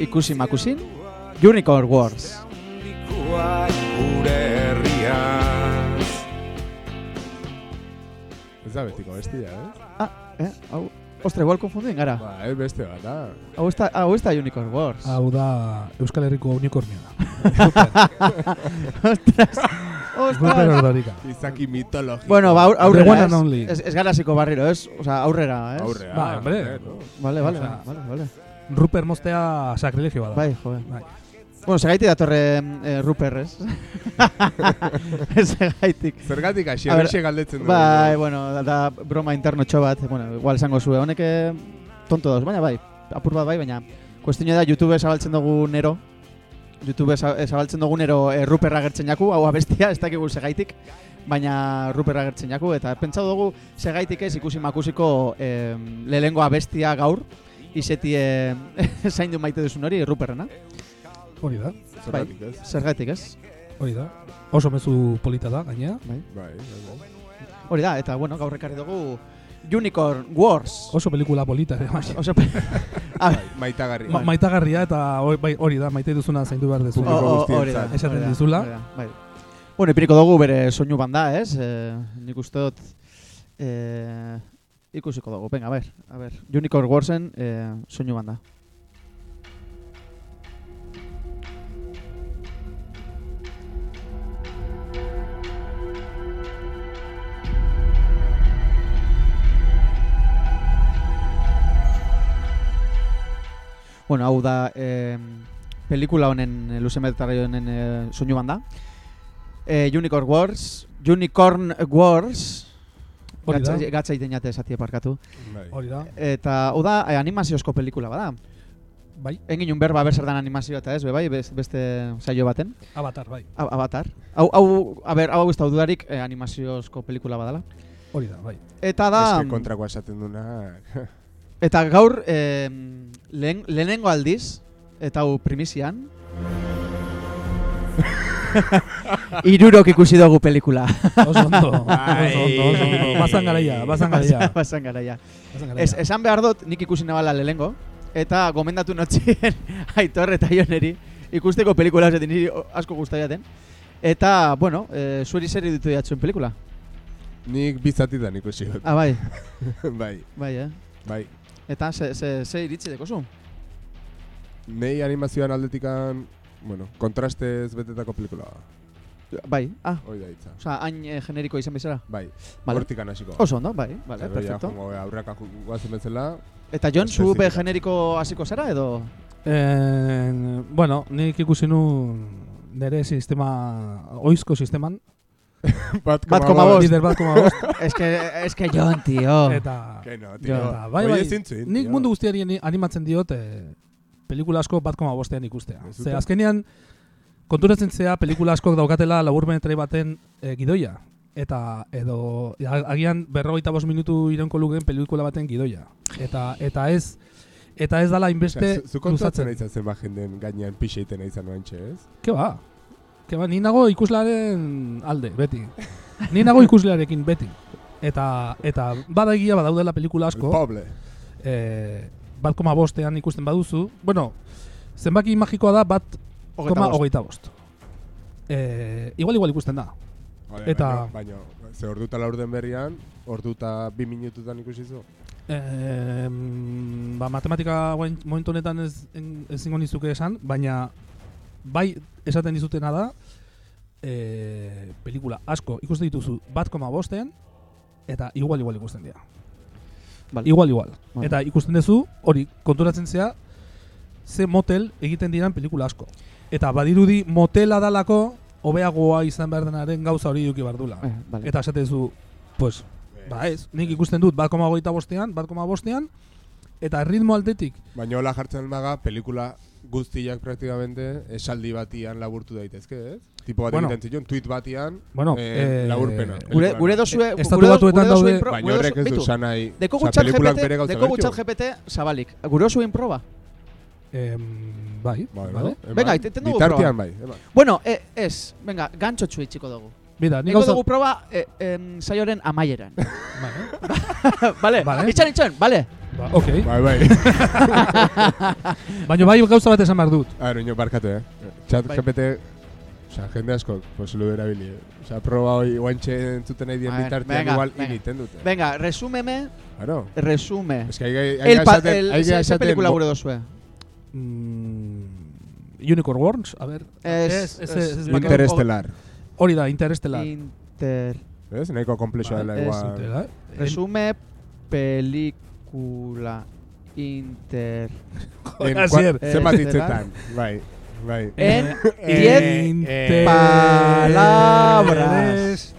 ikusi makusin Unicorn Wars. Ez da betiko bestia, eh? Ah, eh, hau, ostra, igual konfundin gara. Ba, ez beste bat, da. Hau ez da, hau ez da Unicorn Wars. Hau da Euskal Herriko unikornio da. Ostras, ostras. Izaki mitologiko. Bueno, ba, aur- The one aurrera, and only. Ez, ez gara ziko barriro, ez? Osa, aurrera, ez? Aurrea. Ba, hombre. eh? Vale, vale, vale, vale. Ruper mostea sakrilegio bada. Bai, joe. Bai. Bueno, segaitik datorre eh, Ruper, ez? segaitik. Zergatik hasi, horixe galdetzen dugu. Bai, bueno, da, broma interno txo bat, bueno, igual esango zue, honek eh, tonto dauz, baina bai, apur bat bai, baina kuestionia da YouTube zabaltzen dugu nero, YouTube eh, zabaltzen dugu nero eh, Ruper agertzen jaku, hau abestia, ez dakigu segaitik, baina Ruper agertzen jaku, eta pentsau dugu segaitik ez ikusi makusiko eh, lehengo abestia gaur, izeti eh, zaindu maite duzun hori Ruperrena, Hori da, Zergatik ez? hori da. Oso mezu polita da, gainea. Bai, bai, bai. Hori da, eta bueno, gaur ekarri dugu Unicorn Wars. Oso pelikula polita ere. bai. Oso, a Bai, ver, maitagarri. Ma, maitagarria eta hori, bai, hori da, maite duzuna zaindu behar dezu. O- Publiko o- guztientzat. hori da, Esaten dizula. Bai. Bueno, ipiniko dugu bere soinu banda, ez? Eh, nik uste dut eh, ikusiko dugu. Venga, a ver, a ver. Unicorn Warsen eh, soinu banda. Bueno, hau da eh, pelikula honen, eh, luze metarri honen eh, soinu banda. Eh, Unicorn Wars, Unicorn Wars. Gatza, gatza iten jate esatie parkatu. Bai. Hori da, Eta, hau da, eh, animaziozko pelikula bada. bai, Egin un berba ber zer dan animazioa eta ez, be bai, bes- beste saio baten. Avatar, bai. A- Avatar. Hau, hau, a ber, hau ez da dudarik eh, animaziozko pelikula badala. Hori da, bai. Eta da, Eske kontrakoa esaten duna. eta gaur eh, lehen, lehenengo aldiz, eta hau primizian, Irurok ikusi dugu pelikula. Oso ondo, oso Bai. ondo, oso ondo. Bazan garaia, bazan garaia. Basan garaia. Bazan garaia. Ez, esan behar dut, nik ikusi nabala lehengo, eta gomendatu notzien Aitor eta Ioneri ikusteko pelikula ez niri asko guztaiaten. Eta, bueno, e, zueri zer ditu jatzuen pelikula? Nik bizatitan ikusi dut. Ah, bai, bai, bai, eh? bai. Eta, ze, ze, ze iritzi dekozu? Nei animazioan aldetikan, bueno, kontrastez betetako pelikula. Bai, ah, Hoi da hitza. oza, hain eh, generiko izan bezala? Bai, Vale. hortikan hasiko. Oso ondo, bai, vale, ja perfecto. joango gara aurreka ju- guazen bezala. Eta Jon, zu be generiko hasiko zara edo? Eh, bueno, nik ikusi nu nire sistema, oizko sisteman, Bat Bat koma bost. lider bat koma bost, es que, es que Jon, tío. eta Que no, tío. Eta, bai, bai, ezin zuen, nik mundu guztiari ni- animatzen diot eh, pelikula asko bat koma bostean ikustea. Ze azkenean, konturatzen zea pelikula askok daukatela laburmenetrai baten eh, gidoia. Eta edo agian berrogeita bost minutu iraunko lukeen pelikula baten gidoia. Eta eta ez eta ez dala inbeste zu- kontatzen aitzen zen ba jenden gainean pixeiten aizan oantxe, ez? Ke ba? Ke ba, ni nago ikuslaren alde, beti. Ni nago ikuslearekin beti. Eta eta bada egia badaudela pelikula El asko, poble. eh, bat koma bostean ikusten baduzu, bueno, zenbaki magikoa da bat koma hogeita bost. Eh, igual igual ikusten da. Vale, Eta- Baina, baina, ze orduta laurden berrian, orduta bi minututan ikusi zu. Eh, ba, matematika guain, momentu honetan ez ezingo nizuke esan, baina bai esaten dizutena da, eh, pelikula asko ikusten dituzu bat koma bostean, eta igual igual ikusten dira. Vale. Igual igual. Vale. Eta ikusten duzu, hori konturatzen zea, ze motel egiten diran pelikula asko. Eta badirudi motela dalako, hobeagoa izan behar denaren gauza hori duki bardula. Eh, vale. Eta esaten duzu, pues, ba ez, nik ikusten dut bat koma goita bostean, bat koma bostean, eta ritmo aldetik, Baina hola jartzen maga, pelikula guztiak praktikamente esaldi batian laburtu daitezke, ez? Tipo bat Bueno. egiten zion, tweet batian, bueno, eh, eh, laburpena. Gure, gure dozue... Estatu gure Batuetan daude- Baina horrek ez du nahi... Deko gutxat GPT, zabalik. Gure zuen proba? em, bai, Bai, vale? no? Venga, iten dugu Bitartean bai, eman. Bueno, e, ez, venga, gantzotxu itxiko dugu. Bida, nik Ego gauza... dugu proba e, em, saioaren amaieran. Vale, vale, Vale. itxan, itxan, vale. Ba, ok. Bai, bai. Baina bai gauza bat esan behar dut. A ver, barkatu, eh. Chat Bai. GPT, o sea, jende asko, pues lo erabili. eh. O sea, proba hoi guantxe entzuten nahi dien bitartean venga, igual venga. initen dute. Venga, resúmeme, Claro. resume. Es que hay, hay, hay El, pa, esaten- hay ze esaten pelikula bo- gure dozue? Mm, Unicorn Worms, a ver. Ez, Ez, ez, ez, ez, ez, Interestelar. Hori da, Interestelar. Inter... ¿Ves? Nahiko komplexua Bai, dela ez, igual. Interestelar. Resume pelikula inter... En Joder, cua- Asier. Zenbat Eh, hitzetan. Bai, bai. En diez palabras.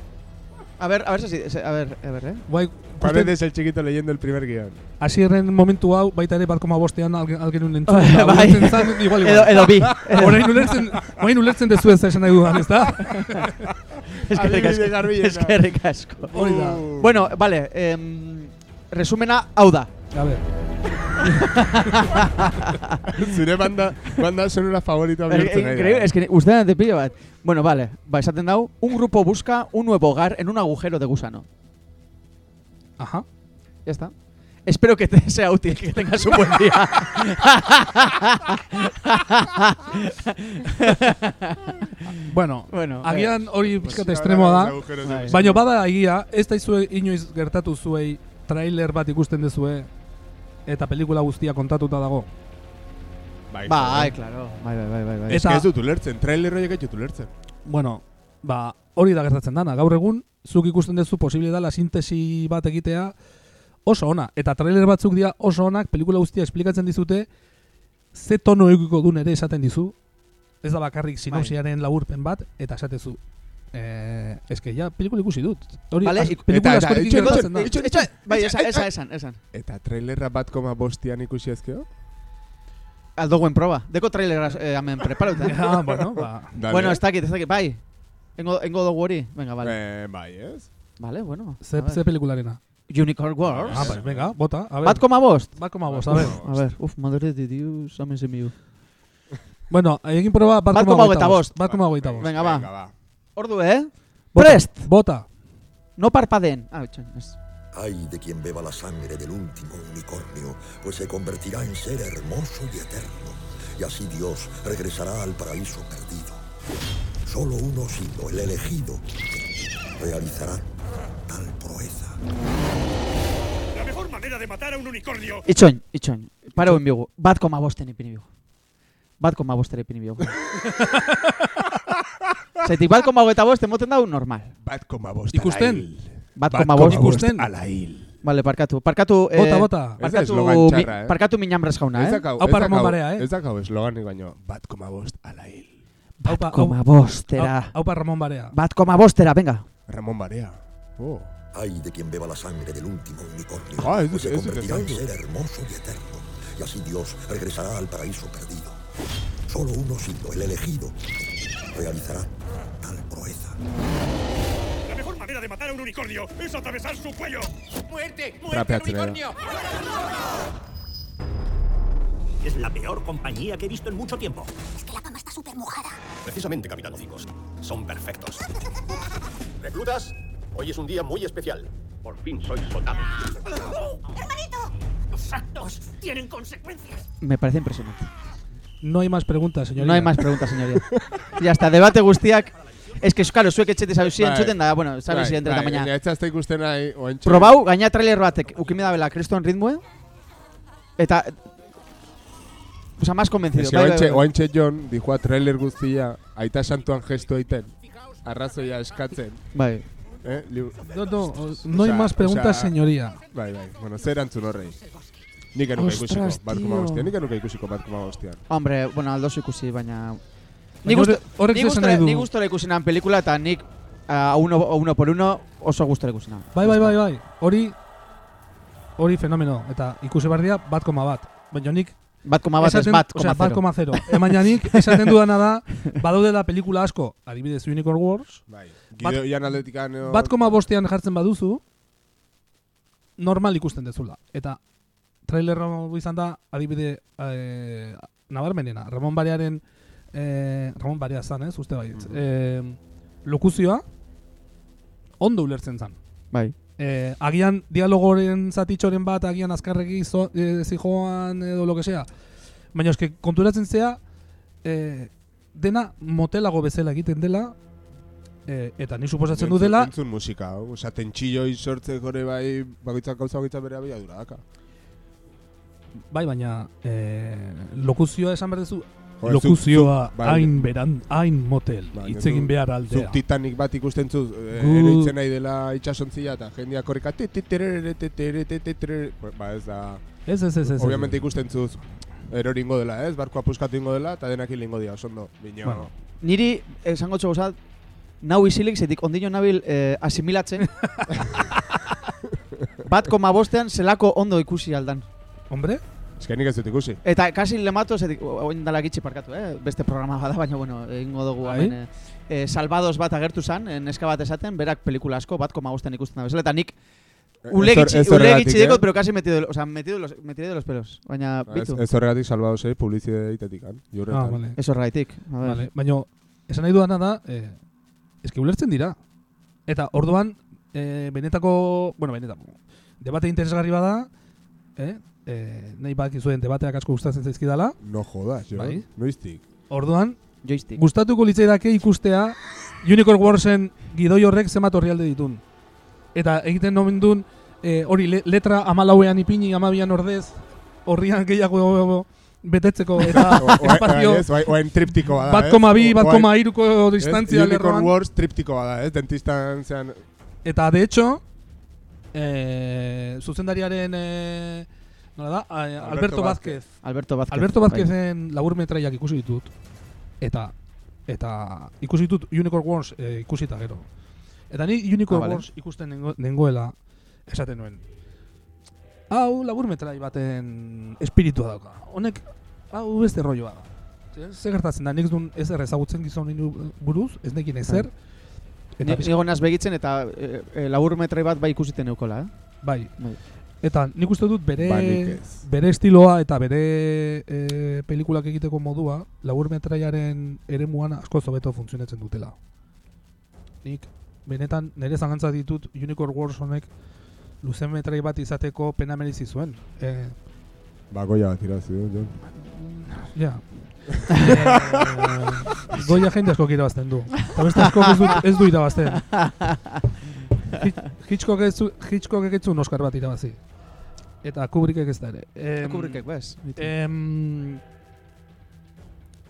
A ver, a ver, si, a ver, a ver, eh. Bai, Paredes el chiquito leyendo el primer guión. Asierren momentu hau, baita ere bat koma bostean algen, algen un entzun. Bai. zan, igual, igual. edo bi. Orain ulertzen, orain ulertzen dezu ez esan nahi dudan, ezta? Eskerrik asko. Eskerrik asko. Hori da. Uh. Bueno, vale, em, resumena hau da. A ver. Zure banda, banda sonora Es bihurtzen nahi da. increíble, es que usted te pilla bat. Bueno, vale, va, esaten dau, un grupo busca un nuevo hogar en un agujero de gusano. Ajá. Ya está. Espero que te sea útil, que tengas un buen día. Bueno, bueno, agian hori Pues pixkat estremoa ahora da. Bai. Baina bada egia, ez da izue inoiz gertatu zuei trailer bat ikusten dezue eta pelikula guztia kontatuta dago. Bai, Bai, claro. Bai, bai, bai, bai, bai. Ez Eta- que ez dut ulertzen, trailer horiek ez dut ulertzen. Bueno, ba, hori da gertatzen dana. Gaur egun, zuk ikusten duzu posible dela sintesi bat egitea oso ona. Eta trailer batzuk dira oso onak, pelikula guztia esplikatzen dizute, ze tono eukiko dun ere esaten dizu. Ez da bakarrik sinopsiaren laburpen bat, eta esatezu. Eh, eske ja, pelikula ikusi dut. Hori, Vale, pelikula askorekin itxoin, gertatzen da. bai, esan, etxe. esan, esan, esan. Eta trailerra bat koma bostian ikusi ezkeo? Aldo buen proba. Deko trailera eh, hemen preparauta. Ah, bueno, ba. Dale. bueno, ez dakit, ez dakit, bai. Engo, engo dugu hori? Venga, vale. Eh, bai, ez? Vale, bueno. Ze, a ver. ze pelikularena? Unicorn Wars. Ah, bai, venga, bota. A ver. Bat koma bost. Bat koma bost, a ver. A ver, uf, madre de Dios, amen se miu. Bueno, egin proba bat, Bat koma koma hogeita hogeita bost. bost. Bat koma hogeita bost. Venga, va. Venga, va. Ordu, eh? Bota, Prest! Bota. No parpadeen. Ah, itxoin, ez. Ay de quien beba la sangre del último unicornio, pues se convertirá en ser hermoso y eterno. Y así Dios regresará al paraíso perdido. Solo un osito, el elegido, realizará tal proeza. La mejor manera de matar a un unicornio Itxoin, itxoin. Parau enbigu. Bat koma bosten ipini bigu. Bat koma bosten ipini bigu. Zaitik bat koma hogeita bost emoten dau normal. Bat koma Ikusten? Bat koma koma bost. bost Ikusten? ala hil. Vale, parkatu. Parkatu, eh, Bota, bota. Parkatu, eslogan mi, eh? parkatu minambres jauna, Ez eh? Hau Barea, eh? Ez dakau esloganik baino, bat koma bost ala hil. Bat Aupa, koma au- bostera. Hau pa Ramon Barea. Bat koma bostera, venga. Ramon Barea. Oh. Ay de quien beba la sangre del último unicornio, Ah, pues se convertirá en ser hermoso y eterno. Y así Dios regresará al paraíso perdido. Solo un osito, el elegido, realizará tal proeza. La mejor manera de matar a un unicornio es atravesar su cuello. ¡Muerte! Rapeatzen era. Es la peor compañía que he visto en mucho tiempo. Es que la cama está súper mojada. Precisamente, Capitán Hocicos. Son perfectos. ¿Reclutas? Hoy es un día muy especial. Por fin soy soldado. ¡Hermanito! Los actos tienen consecuencias. Me parece impresionante. No hay más preguntas, señoría. No hay más preguntas, señoría. ya está, debate guztiak. Es que, claro, zuek etxete zabizi Bai. entzuten da, bueno, Bai, zabizi entre bai, baina. baina Ez zazta ikusten nahi, oentxe. Probau, gaina trailer batek, ukime da bela kriston ritmue. Eta... O sea, más convencido. Bai, bai, oentxe, bai. oentxe John dijoa trailer guztia, aita santuan gesto egiten. Arrazoia eskatzen. Bai. Eh? Liu- No, no, no hay más preguntas, o sea, señoría. Bai, bai. Bueno, zer antzun horrei. Nik enuka ikusiko, bat koma tío. bostian. Nik enuka ikusiko bat koma bostian. Hombre, bueno, aldo ikusi, baina... Ni gusto, ni gustora, du? ni gustora ikusi nan pelikula eta nik a uno, a uno por uno oso gustora ikusi nan. Bai, bai, bai, bai. Hori, hori fenomeno. Eta ikusi behar dira bat koma bat. Baina nik Bat koma bat esaten- bat koma bat koma zero. Emaina nik esaten dudana da, badaudela pelikula asko, adibidez Unicorn Wars, Bai. Bat- Gideo ian atletikan... bat koma bostean jartzen baduzu, normal ikusten dezula. Eta trailer izan da, adibide eh, nabarmenena. Ramon Barearen, eh, Ramon Barea zan, ez, uste baiet. Mhm. Eh, lokuzioa, ondo ulertzen zan. Bai. Eh, agian dialogoren zatitxoren bat, agian azkarregi zo, eh, zijoan edo lo que sea. Baina eske konturatzen zea, eh, dena motelago bezala egiten dela, eh, eta ni suposatzen du dela, Entzun musika, hau. Osa, tentxilloi sortzeko ere bai, bakoitzak gauza bakoitza bere abiadura daka. bai, baina eh, lokuzioa esan behar duzu, lokuzioa zuk- bai, hain beran, hain motel, Bai, hitz zu- egin behar aldea. Zuk Titanic bat ikusten zu, eh, eroitzen nahi dela itxasontzia eta jendeak terere. Ba ez da, Ez, ez, ez, ez. obviamente ikusten zuz eroringo dela, ez? Barkoa puskatu ingo dela eta denak hilingo dira, osondo. Bino, Bueno. Niri, esango txo gozat, nau isilik, zetik ondino nabil eh, asimilatzen. bat koma bostean zelako ondo ikusi aldan. Hombre, Ez que nik ez dut ikusi. Eta kasi lemato, zetik, oin dala gitxi parkatu, eh? beste programa bada, baina, bueno, egingo dugu Bai. hemen. Eh, eh, Salvados bat agertu zan, eh, neska bat esaten, berak pelikula asko, bat koma bostean ikusten da bezala, eta nik ule Ez hor- gitxi, ez ule horregatik, gitxi dekot, eh? pero casi metido, o sea, metido los, me tiré de los pelos. Baina, Ba, bitu, ez horregatik salbado zei, publizide itetik, han? ah, vale. ez ver. Vale, baina esan nahi dudana da, eh, eske ulertzen dira. Eta orduan, eh, benetako, bueno, benetako, debate interesgarri bada, eh, eh, nahi bak zuen debateak asko gustatzen zaizkidala, No jodas, jo. Bai. Noiztik. orduan, Joystick. gustatuko litzaidake ikustea Unicorn Warsen gidoi horrek zenbat orrialde ditun. Eta egiten nomen duen, eh, hori le, letra amalauean ipini, amabian ordez, horrian gehiago betetzeko, eta espazio, oain triptiko bada, bat koma bi, bat koma iruko distantzia Unicorn lerroan. Wars triptiko bada, ez? Dentistan zean... Eta de hecho, eh, zuzendariaren eh, nola da? Eh, Alberto, Alberto Vázquez. Alberto Vázquez. Alberto bai. Vázquezen labur metraiak ikusi ditut. Eta eta ikusi ditut Unicorn Wars eh, ikusita gero. Eta ni Unicorn Ah, vale. Wars ikusten nengo, nengoela esaten nuen. Hau labur metrai baten espiritua dauka. Honek hau beste rolloa da. Ze- Ze gertatzen da, nik ez duen ezer ezagutzen gizon buruz, ez nekin ezer. Ni, pixka- ni gonaz begitzen eta e, e, labur metrai bat bai ikusiten eukola, eh? Bai. Bai. Eta nik uste dut bere Ba, bere estiloa eta bere e, pelikulak egiteko modua labur metraiaren eremuan asko hobeto funtzionatzen dutela. Nik benetan nire zangantza ditut Unicorn Wars honek luze metrai bat izateko pena merezi zuen. E, Ba, goia bat irazi du, Jon. ja. e, goia jende asko irabazten du. Eta beste asko ez du, ez du irabazten. Hitch- Hitchcock ez, Hitchcock ez zuen Oscar bat irabazi. Eta Kubrickek ez da ere. Em, Kubrickek, bez. Em,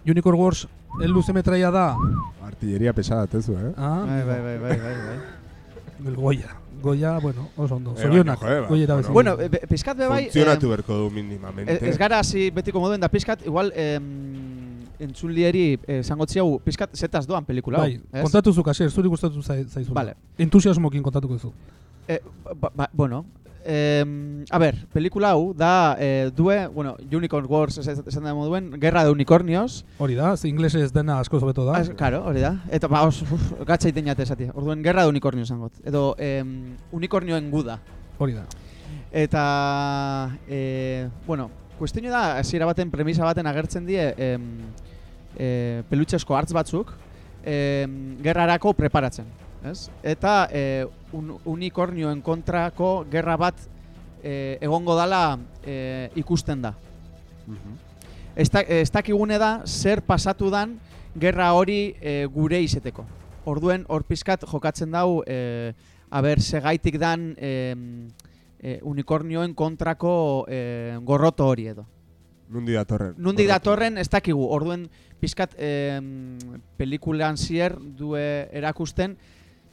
Unicorn Wars el luze metraia da Artilleria pesada, tezu, eh? ah, Bai, bai, bai, bai, bai, bai. el Goya Goya, bueno, oso ondo Eh, Zorionak, ba, Goya bueno, Bueno, e, be- pizkat be bai... Funtzionatu em, berko du minimamente. Ez ez gara hasi betiko moduen da pizkat, igual em, entzulieri esango hau pizkat zetaz doan pelikula hau, Bai, kontatu zu, Kasier, zuri gustatu zai- zaizula Vale. Entusiasmokin kontatuko zu Eh, ba, ba, bueno, em, a ber, pelikula hau da eh, due, bueno, Unicorn Wars es- es- esan da moduen, Guerra de Unicornios. Hori da, inglesez dena asko hobeto da Ah, claro, hori da. Eta ba, os, uf, gatza iten jate esatia. Orduen, Guerra de Unicornios zangot. Edo, em, unicornioen guda. Hori da Eta, e, bueno, kuestio da, hasiera baten, premisa baten agertzen die em, e, pelutxesko hartz batzuk em, gerrarako preparatzen. Ez? Eta e, un, unikornioen kontrako gerra bat e, egongo dala e, ikusten da. Ez, da, ez dakigune da zer pasatu dan gerra hori e, gure izeteko. Orduen hor pizkat jokatzen dau e, aber segaitik dan e, e, unikornioen kontrako e, gorroto hori edo. Nundi datorren. Nundi datorren ez dakigu. Orduen pizkat e, pelikulan zier due erakusten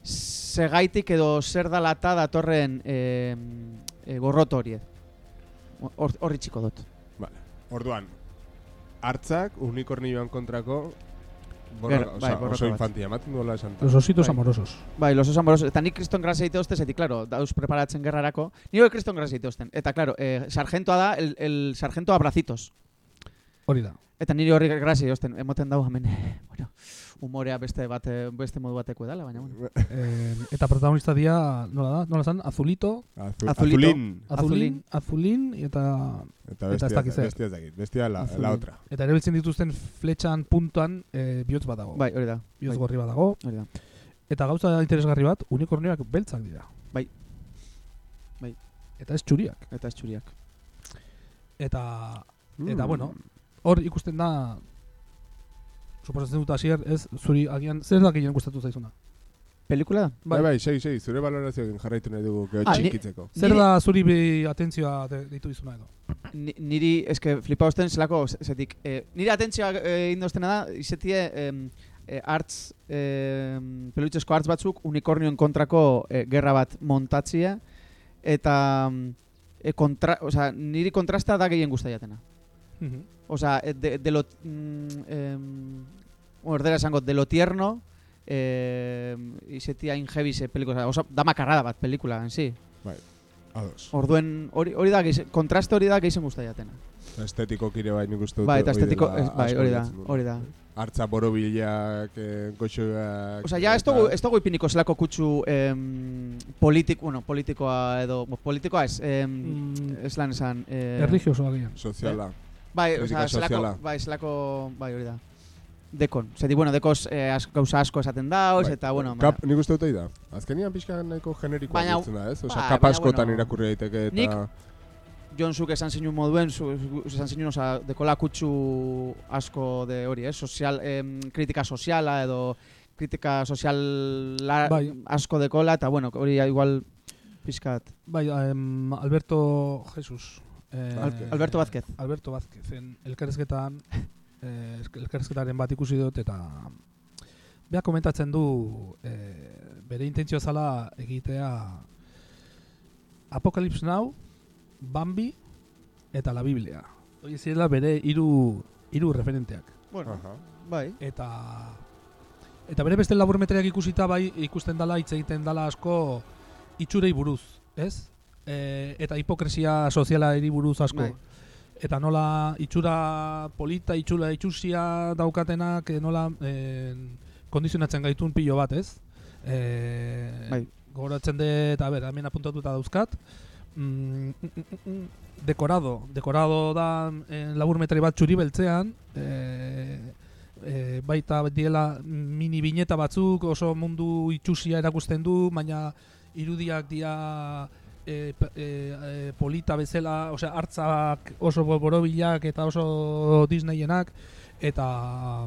segaitik edo zer dalata datorren e, e, gorroto hori. Hor, horri txiko dut. Orduan, hartzak unikornioan kontrako borroka, Ger- bai, osea, borroka oso infantia, ematen duela esan. Los ositos Bai. amorosos Bai, los osos amorosos. Eta nik kriston grazia egite oste, zeti, claro, dauz preparatzen gerrarako. Nire kriston grazia egite osten. Eta, claro, eh, sargentoa da, el, el sargento abrazitos. Hori da Eta nire horri grazia osten, emoten dau hemen, bueno, humorea beste bate, beste modu bateko edala, baina, bueno. Eh, Eta protagonista dia, nola da? Nola zan? Azulito Azu, Azulito. Azulin. Azulin, Azulin eta Eta Eta bestia, zer. bestia ez dakit. Bestia la, Azulin. la otra. eta erabiltzen dituzten fletxan puntuan eh, bihotz bat dago. Bai, hori da. Bihotz bai. gorri bat dago. Hori da. Eta gauza interesgarri bat, unikornioak beltzak dira. eta ez txuriak. Eta ez txuriak. Eta, Mm. eta bueno, hor ikusten da, suposatzen dut hasier, ez, zuri agian, zer da gehien gustatu zaizuna? Pelikula? Bai, bai, segi, segi, zure valorazioekin jarraitu nahi dugu geho Ah, ni- txikitzeko. Zer Niri- da zuri bi atentzioa de- deitu dizuna edo? Ni- niri, eske, flipa osten zelako, ze- zetik, eh, niri atentzioa eh, indoztena da, izetie, eh, artz, eh, pelutxesko artz batzuk unikornioen kontrako eh, gerra bat montatzia, eta eh, kontra, osea, niri kontrasta da gehien gusta jatena. Osea, eh, de, de lo, mm, em, bueno, erdera esango, de lo tierno, eh, izetia ingebise pelikula, osa, da makarrada bat pelikula, en sí. Ados. Orduen, hori, hori da, geize, kontraste hori da gehien gusta jatena. Estetiko kire bai nik uste dut. Bai, eta estetiko, dela ez, bai, hori da, hori da. Hartza borobilak, eh, goxoak... Osea, ja, ez dugu, ez dugu ipiniko zelako kutsu em, politik, bueno, politikoa edo, politikoa ez, em, Mm, ez lan esan. Eh, Erligiosoa agian. Soziala. Bai, kritika osea, zelako, soziala. bai, zelako, bai, hori da. Dekon. Zeti, bueno, dekoz eh, as, gauza asko esaten dauz, Bai, eta, bueno, Kap, nik uste dut da. Azkenian pixka nahiko generikoa Baina- biltzen da, ez? Osea, bai, kap askotan bueno, irakurri daiteke eta... nik- Jon Zuk esan zinun moduen, zu, esan zinun, oza, dekola kutsu asko de hori, eh? Sozial, em, kritika soziala edo kritika soziala Bai. asko dekola, eta bueno, hori igual pizkat. Bai, em, Alberto Jesus. Eh, Al- Alberto Vázquez. Alberto Vázquez, en elkarrezketan, eh, elkarrezketaren bat ikusi dut, eta beha komentatzen du eh, bere intentzio zala egitea Apocalypse Now, Bambi eta la Biblia. Hori zirela bere hiru hiru referenteak. Bueno, bai. Eta eta bere beste laburmetriak ikusita bai ikusten dala hitz egiten dala asko itxurei buruz, ez? E, eta hipokresia soziala buruz asko. Bai. Eta nola itxura polita, itxura itxusia daukatenak e, nola e, kondizionatzen gaitun pilo bat, ez? E, Bai. Gogoratzen dut, a ber, hemen apuntatuta dauzkat. Mm, mm, mm, mm, dekorado, dekorado da eh, laburmetri bat txuri beltzean, eh, e, baita diela mini bineta batzuk oso mundu itxusia erakusten du, baina irudiak dia e, e, e, polita bezala, osea hartzak oso bo- borobilak eta oso Disneyenak eta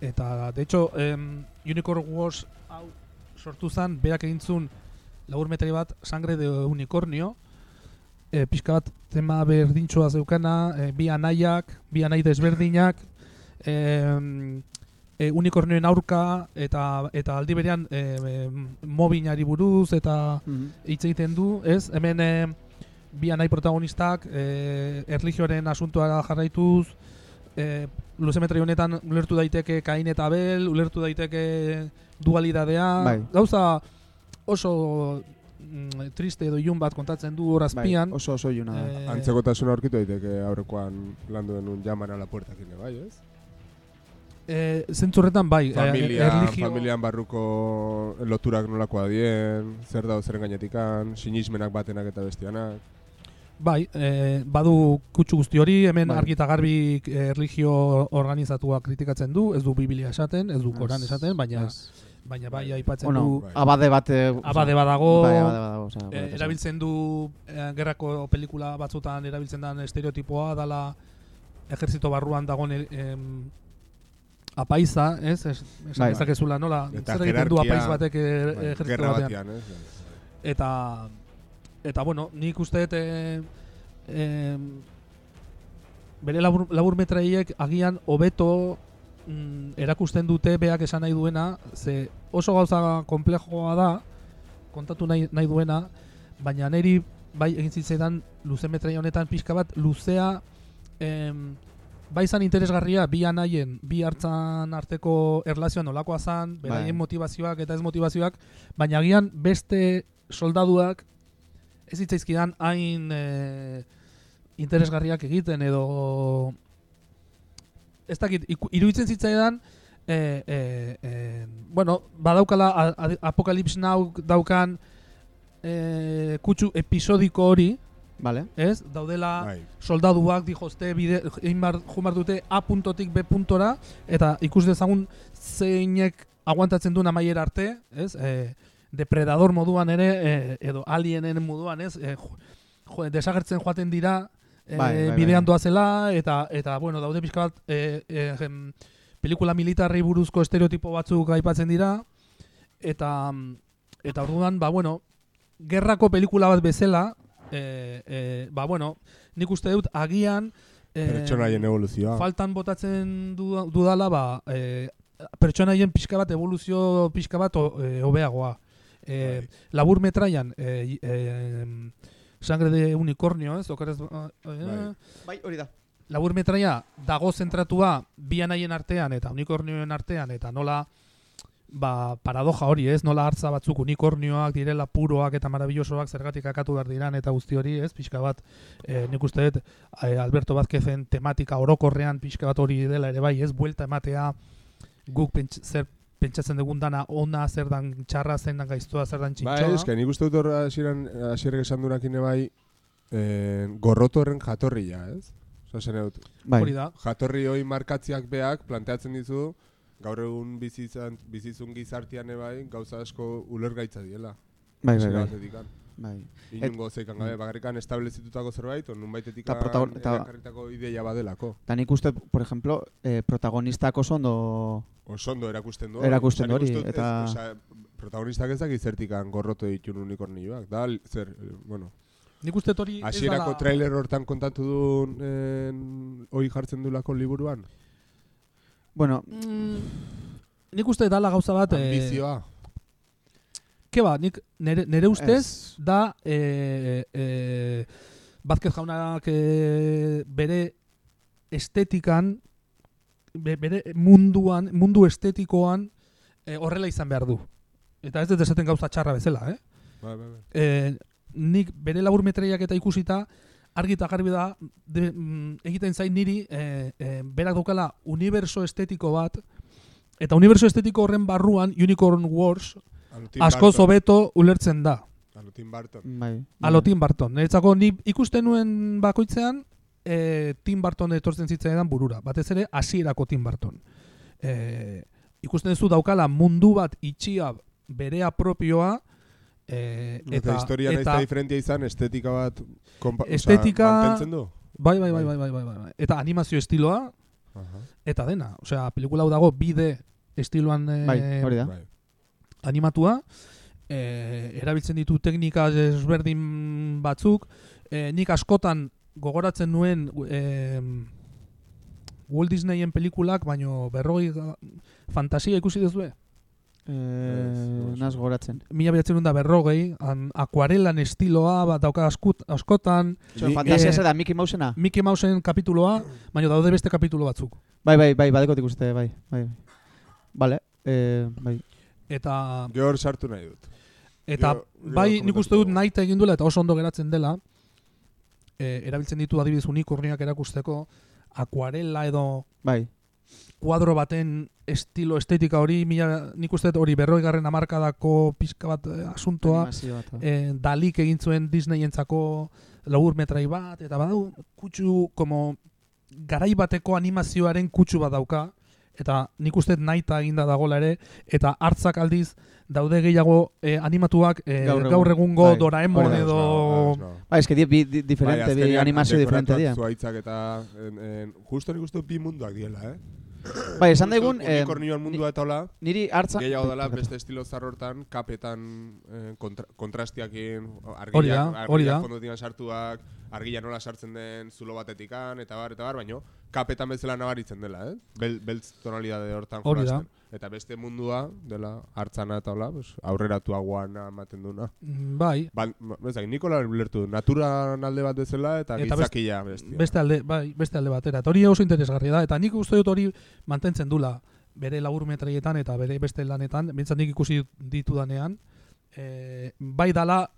eta de hecho em, Unicorn Wars hau sortu zen berak egin zuen laburmetri bat sangre de unicornio. E, pixka bat tema berdintxoa zeukana, e, bi anaiak, bi anai desberdinak, e, e, unikornioen aurka eta eta aldi berean e, e, mobinari buruz eta Mhm. hitz egiten du, ez? Hemen e, bi anai protagonistak e, erlijioaren asuntoa jarraituz, e, luzemetri honetan ulertu daiteke Kain eta Abel, ulertu daiteke dualidadea, Bai. gauza oso mm, triste edo ilun bat kontatzen du hor Bai, azpian. oso oso iluna da. Eh, Antzekotasuna aurkitu daiteke aurrekoan landu denun llaman a la puerta kine, bai, ez? Eh, zentzurretan bai, eh, Familia, erlijio- familian barruko loturak nolakoa dien, zer dago zeren gainetikan, sinismenak batenak eta bestianak. Bai, eh, badu kutsu guzti hori, hemen Bai. argi eta garbi eh, erlijio organizatua kritikatzen du, ez du Biblia esaten, ez du Koran esaten, baina ez. baina bai aipatzen Bueno, du abade bat... eh, abade badago, Bai, abade badago, eh, bat erabiltzen du eh, gerrako pelikula batzutan erabiltzen den estereotipoa dala ejertzito barruan dagoen eh, em, apaiza, ez? Es, esan Bai. dezakezula nola, Eta zer egiten du apaiz batek eh, Bai, ejertzito gerra batean. batean? Eta eta bueno, nik uste dut eh, eh, bere labur, laburmetraiek agian hobeto mm, erakusten dute beak esan nahi duena, ze oso gauza komplejoa da kontatu nahi, nahi duena, baina niri bai egin zitzaidan luzemetraia honetan pixka bat luzea em, bai izan interesgarria bi anaien, bi hartzan arteko erlazioa nolakoa zan, beraien Bai. motivazioak eta ez motivazioak, baina agian beste soldaduak ez zitzaizkidan hain e, interesgarriak egiten edo ez dakit, iruditzen zitzaidan e, e, e, bueno, badaukala a- a- Apocalypse Now daukan e, kutsu episodiko hori, Vale. ez? Daudela Bai. soldaduak dijozte bide bar jumar dute A puntotik B puntora eta ikus dezagun zeinek aguantatzen duen amaiera arte, ez? E, depredador moduan ere e, edo alienen moduan, ez? E, jo, desagertzen joaten dira eh, Bai, bai, bidean doazela eta eta bueno, daude pixka bat eh, eh, em, pelikula militarrei buruzko estereotipo batzuk aipatzen dira eta eta orduan ba bueno, gerrako pelikula bat bezala eh, eh, ba bueno, nik uste dut agian eh, Pertsonaien evoluzioa. faltan botatzen du, dudala ba, eh, pertsonaien pixka bat evoluzio pixka bat hobeagoa. Eh, Bai. labur metraian eh, eh, sangre de unicornio, ez? Okerez, eh, Bai. Bai, hori da. labur metraia dago zentratua bi anaien artean eta unikornioen artean eta nola ba, paradoja hori, ez? Nola hartza batzuk unikornioak direla puroak eta marabillosoak zergatik akatu behar diran eta guzti hori, ez? Pixka bat, eh, nik uste dut eh, Alberto Vázquezen tematika orokorrean pixka bat hori dela ere bai, ez? Buelta ematea guk pentsa, zer pentsatzen dugun dana ona, zer dan txarra, zer dan gaiztoa, zer dan Ba, txintxoa. ez, que nik uste dut hor hasieran hasierrek esan duenakin bai eh, gorrotorren jatorria, ez? Osa, dut, Bai. Hori da. jatorri hoi markatziak beak planteatzen dizu gaur egun bizizan, bizizun gizartian bai gauza asko ulergaitza diela. Bai, bai, bai. bai. Inungo zeikan gabe, bakarrikan establezitutako zerbait, o nunbaitetik Ta protagon- ta- erakarritako ideia badelako. Eta nik uste, por ejemplo, eh, protagonistak oso ondo... Oso ondo erakusten du. Erakusten hori, eta- Ez, osea, protagonistak ez dakit zertikan gorroto ditun unikornioak. Da, zer, eh, bueno, Nik uste hori dala- trailer hortan kontatu duen eh, hoi jartzen dulako liburuan. Bueno, Mm, nik uste dala gauza bat... eh, Ambizioa. Ke ba, nik nere, nere ustez Ez. da e, e, Bazkez jaunak e, bere estetikan be- bere munduan, mundu estetikoan e, horrela izan behar du. Eta ez dut esaten gauza txarra bezala, eh? Bai, bai, bai. e, nik bere labur metreiak eta ikusita argi eta garbi da de, mm, egiten zain niri e, e, berak daukala uniberso estetiko bat eta uniberso estetiko horren barruan Unicorn Wars A lo Tim askoz Burton. hobeto ulertzen da. A lo Tim Burton. bai. Alo Tim Burton. Niretzako ni ikusten nuen bakoitzean e, Tim Burton etortzen zitzaidan burura. Batez ere hasierako Tim Burton. E, ikusten duzu daukala mundu bat itxia berea propioa e, Eta, eta, historia nahiz eta diferentia izan, estetika bat kompa, Estetika- mantentzen du. bai, bai, bai, bai, bai, bai, bai, bai. Eta animazio estiloa Aha. eta dena. Osea, pelikula hau dago bide estiloan e, Bai, hori da. Bai. animatua, e, erabiltzen ditu teknika ezberdin batzuk, e, nik askotan gogoratzen nuen e, Walt Disneyen pelikulak, baino berrogei ga- fantasia ikusi duzue? Eh, naz goratzen. Mila beratzen da berrogei, an, akuarelan estiloa bat dauka askut, askotan, Ni- fantasia eh, da, Mickey Mousena? Mickey Mouseen kapituloa, baino daude beste kapitulo batzuk. Bai, bai, bai, badekot ikuste, bai, bai. Vale, eh, bai. Eta Gehor sartu nahi dut. Eta gero bai, nik uste dut nahi egin duela eta oso ondo geratzen dela, e, erabiltzen ditu adibidez unikorniak erakusteko, akuarela edo Bai, kuadro baten estilo estetika hori, mila, nik uste hori berroi garren amarkadako pizka bat eh, asuntoa, animazioa eta- e, dalik egin zuen Disneyentzako labur metrai bat, eta badau kutsu, como garai bateko animazioaren kutsu bat dauka, eta nik uste nahita eginda dagola ere, eta hartzak aldiz daude gehiago eh, animatuak eh, Gaur egun. gaur, egungo Bai, Doraemon da, edo... Bai, eske di, bi, di, diferente, Bai, bi animazio diferente dira. Zuaitzak eta en, en, justo nik uste bi munduak diela, eh? you Bai, esan daigun, eh, Unikornioan mundua eta hola, niri hartza... gehiago dela Bai, beste estilo zarrortan, kapetan eh, kontra, kontrastiakin, argiak, Hori da, hori da. argiak fondotikan sartuak, argia nola sartzen den zulo batetikan, eta bar, eta bar, baino, kapetan bezala nabaritzen dela, eh? Bel, beltz tonalidade hortan Hori da. jolasten. Eta beste mundua, dela, hartzana eta hola, pues, aurreratuagoana ematen duna. Bai, Ba, ez dakit, Nikola ulertu, du, naturan alde bat bezala eta, Eta best- gizakia bestia. beste alde, bai, beste alde batera. Eta hori oso interesgarria da, eta nik uste dut hori mantentzen dula bere labur metraietan eta bere beste lanetan, bintzat nik ikusi ditudanean, e, bai dala,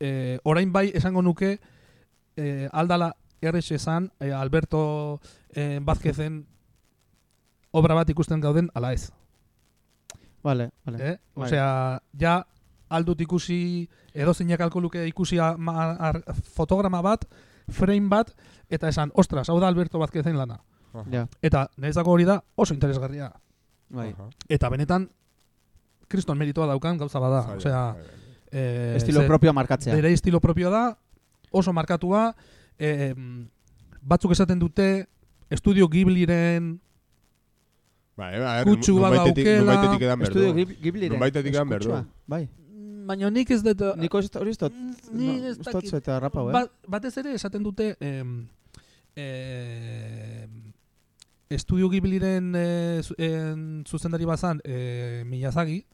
e, orain bai esango nuke, e, aldala errex esan, e, Alberto e, Vázquezen obra bat ikusten gauden, ala ez. Vale, vale. Eh? Bai. Osea, ja aldut ikusi edo zeinak alko luke ikusi fotograma bat, frame bat, eta esan, ostras, hau da Alberto Vázquezen lana. Ja, Eta niretzako hori da oso interesgarria. bai. Eta benetan, kriston meritoa daukan gauza bada. Zaila, Osea, bai, bai. eh, Estilo ze- propioa markatzea. Bere estilo propio da, oso markatua, e, batzuk esaten dute, Estudio Ghibliren Bai, a ver, Kutsu bat daukela. nunbaitetik edan berdu. Estudio Ghib- Ghibliren. Nunbaitetik edan berdu. Bai. baina nik ez dut Niko ez hori ez dut. Ni no, ez dut zeta rapau, eh? Ba- batez ere esaten dute em, em, Estudio Ghibliren eh, zu- en, zuzendari bazan eh, Miyazaki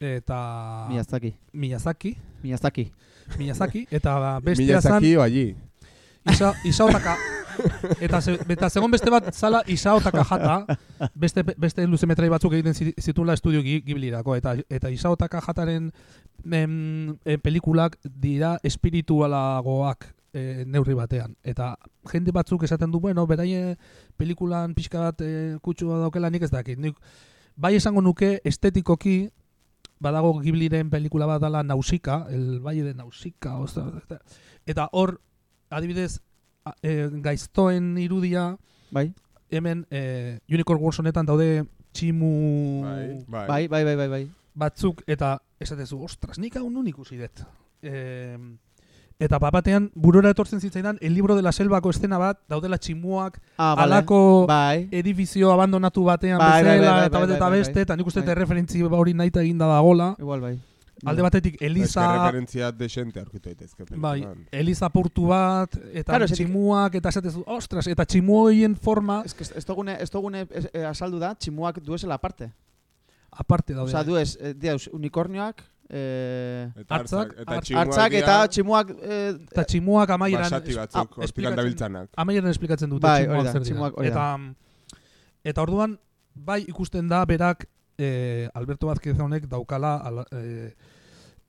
eta Miyazaki. Miyazaki Miyazaki. Miyazaki eta bestea zan Miyazaki o allí. Isa, Isao Taka eta, ze, eta segon beste bat zala Isao Takahata beste, beste luzemetrai batzuk egiten zi- zituela estudio Ghi- Ghiblirako eta, eta Isao Takahataren em, e, pelikulak dira espiritualagoak e, neurri batean eta jende batzuk esaten du bueno beraie pelikulan pixka bat e, kutsua daukela nik ez dakit nik, bai esango nuke estetikoki badago Ghibliren pelikula bat dela Nausika, el Valle de Nausika, oza, eta hor adibidez a- e, gaiztoen irudia Bai. hemen e, Unicorn Wars honetan daude tximu Bai, bai. Bai, bai, bai, bai, bai. batzuk eta esatezu, ostras, nik hau nun ikusi dut. E, eta bapatean burura etortzen zitzaidan el libro de la selbako estena bat daudela tximuak Ah, vale. alako Bai. edifizio abandonatu batean Bai, bai, bezala bai, bai, eta bai, bat eta bai, bai, beste eta nik uste bai. referentzi hori nahita eginda dagola. Igual bai. Alde batetik Ez que Eliza referentzia desente aurkitu daitezke. Bai. Eliza portu bat, eta Claro, tximuak, eta esatezu, ostras, eta tximu horien forma, Ez que ez dugune, ez dugune ez- eh, azaldu da, tximuak duesela aparte. aparte daude. Osea, duez, eh, diauz, unikornioak, eh, Eta hartzak, hartzak, eta tximuak. Eh, eta tximuak amaieran, basati batzuk, hortikan dabiltzanak. amaieran esplikatzen dute Bai, tximuak da, tximuak. Eta, eta orduan, bai ikusten da berak eh, Alberto Vázquez honek daukala ala, eh,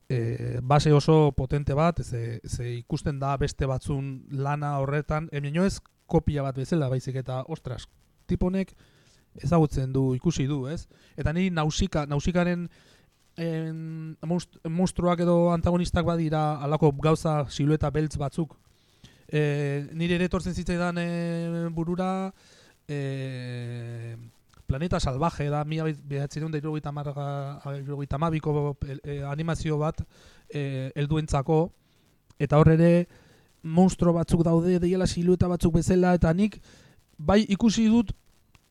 eh, base oso potente bat, ze, ze ikusten da beste batzun lana horretan, hemen ez kopia bat bezala, baizik eta, ostras, tiponek ezagutzen du, ikusi du, ez? Eta ni nausika, nausikaren en, monst, monstruak edo antagonistak badira alako gauza silueta beltz batzuk. E, nire ere etortzen zitzaidan e, burura e, Planeta Salvaje da mila behatzen da mabiko e, animazio bat e, helduentzako eta hor ere monstro batzuk daude deiela silueta batzuk bezala eta nik bai ikusi dut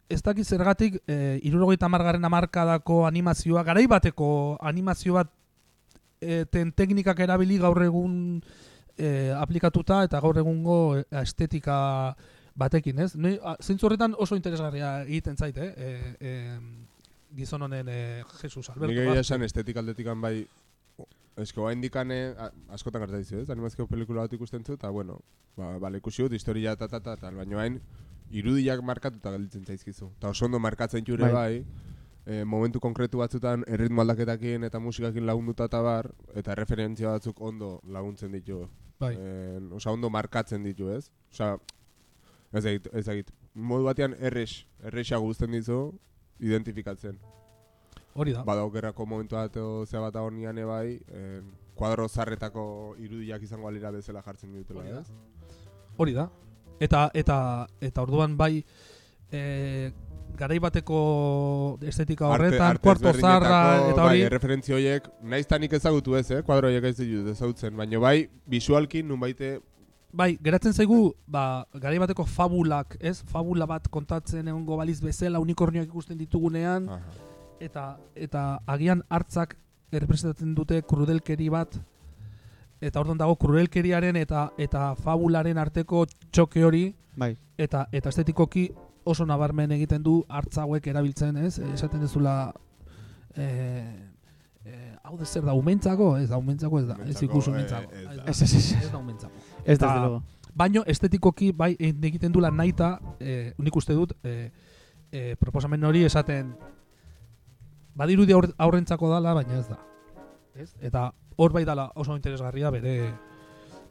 ez dakit zergatik e, irurogeita margarren amarkadako animazioa garai bateko animazio bat e, ten teknikak erabili gaur egun e, aplikatuta eta gaur egungo estetika batekin, ez? Ni a, zentzu horretan oso interesgarria egiten zait, eh? E, e, gizon honen e, Jesus Alberto. Nik egia esan estetik aldetikan bai Esko hain dikane, askotan gerta dizu, ez? Animazio pelikula bat ikusten zu, eta bueno, ba, bale, ikusi dut, historia eta eta eta, baina hain irudiak markatuta gelditzen zaizkizu. Eta oso ondo markatzen jure bai, e, momentu konkretu batzutan erritmo aldaketakin eta musikakin lagunduta eta bar, eta referentzia batzuk ondo laguntzen ditu. Bai. E, osa, ondo markatzen ditu, ez? Osa, ez egit, ez egit. Modu batean errex, errexago guzten dizu, identifikatzen. Hori da. Badaukerako momentu bat zea bat honian bai, eh, kuadro zarretako irudiak izango alira bezala jartzen da. ez? Hori da. Eta eta eta orduan bai e, garai bateko estetika horretan, arte kuarto zarra eta hori Bai, referentzia horiek, naiz ta nik ezagutu ez, eh? Kuadro horiek ez ditut ezagutzen, baina bai, visualki nunbaite Bai, geratzen zaigu, ba, garai bateko fabulak, ez? Fabula bat kontatzen egongo baliz bezala unikornioak ikusten ditugunean, aha, eta eta agian hartzak errepresentatzen dute krudelkeri bat, eta orduan dago krudelkeriaren eta eta fabularen arteko txoke hori, Bai. eta eta estetikoki oso nabarmen egiten du hartza hauek erabiltzen, ez? Esaten dezula eh, eh, hau de zer da umentzako? Ez da umentzako, ez da. Ez ikus eh, umentzako. ez da. Ez Ez, ez, ez. Ez da umentzako. Ez Eta- desde luego. Baino estetikoki bai egiten dula naita, eh, nik uste dut, eh, eh, proposamen hori esaten badirudi aur, aurrentzako dala, baina ez da. Ez? Eta hor bai dala oso interesgarria bere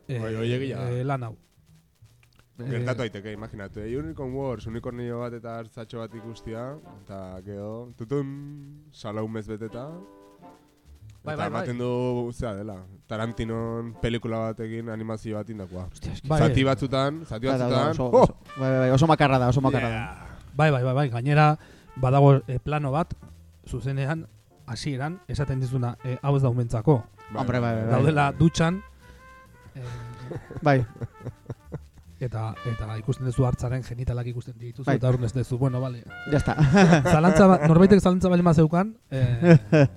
eh, Bai, eh, lan hau. gertatu daiteke, imaginatu, eh? Unicorn Wars, unicornio bat eta hartzatxo bat ikustia, eta gero, tutun, salaumez beteta, Bai, eta bai, bai. ematen du, zera dela, Tarantinon pelikula batekin animazio bat indakoa. Bai, zati eh, batzutan, zati Bai, da, da, batzutan, oso, oh! oso, bai, bai, bai, oso makarra da, oso makarra da. Yeah. Bai, bai, bai, bai, gainera badago eh, plano bat zuzenean hasieran esaten dizuna eh, hau ez da umentzako. Bai, Hombre, bai, bai, bai. Daudela dutxan eh, Bai, Eta eta ikusten duzu hartzaren genitalak ikusten dituzu Bai. eta hor ez duzu, bueno, vale. ya está. Zalantza, ba- norbaitek zalantza bali mazeukan, eh,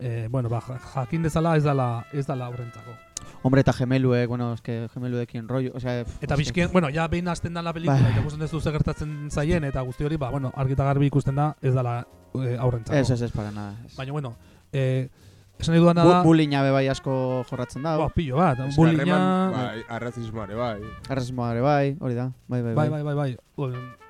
eh, bueno, ba, ja- jakin dezala ez dala, ez dala aurrentzako. Hombre, eta gemeluek, bueno, es que gemeluekin rollo, o sea... Eta bizkien, bueno, ja behin hasten da la pelikula, Bai. eta ikusten duzu zer gertatzen zaien, eta guzti hori, ba, bueno, argita garbi ikusten da, ez dala eh, aurrentzako. Ez, ez, ez, para nada. Baina, bueno, eh, esan nahi duana Bu- da, Bullyinga be bai asko jorratzen da. ba, pillo bat, bullyinga, harreman, Bai, arrazismoare, bai. Arrasismoa ere bai, hori da. Bai, bai, bai, bai. bai, bai, bai.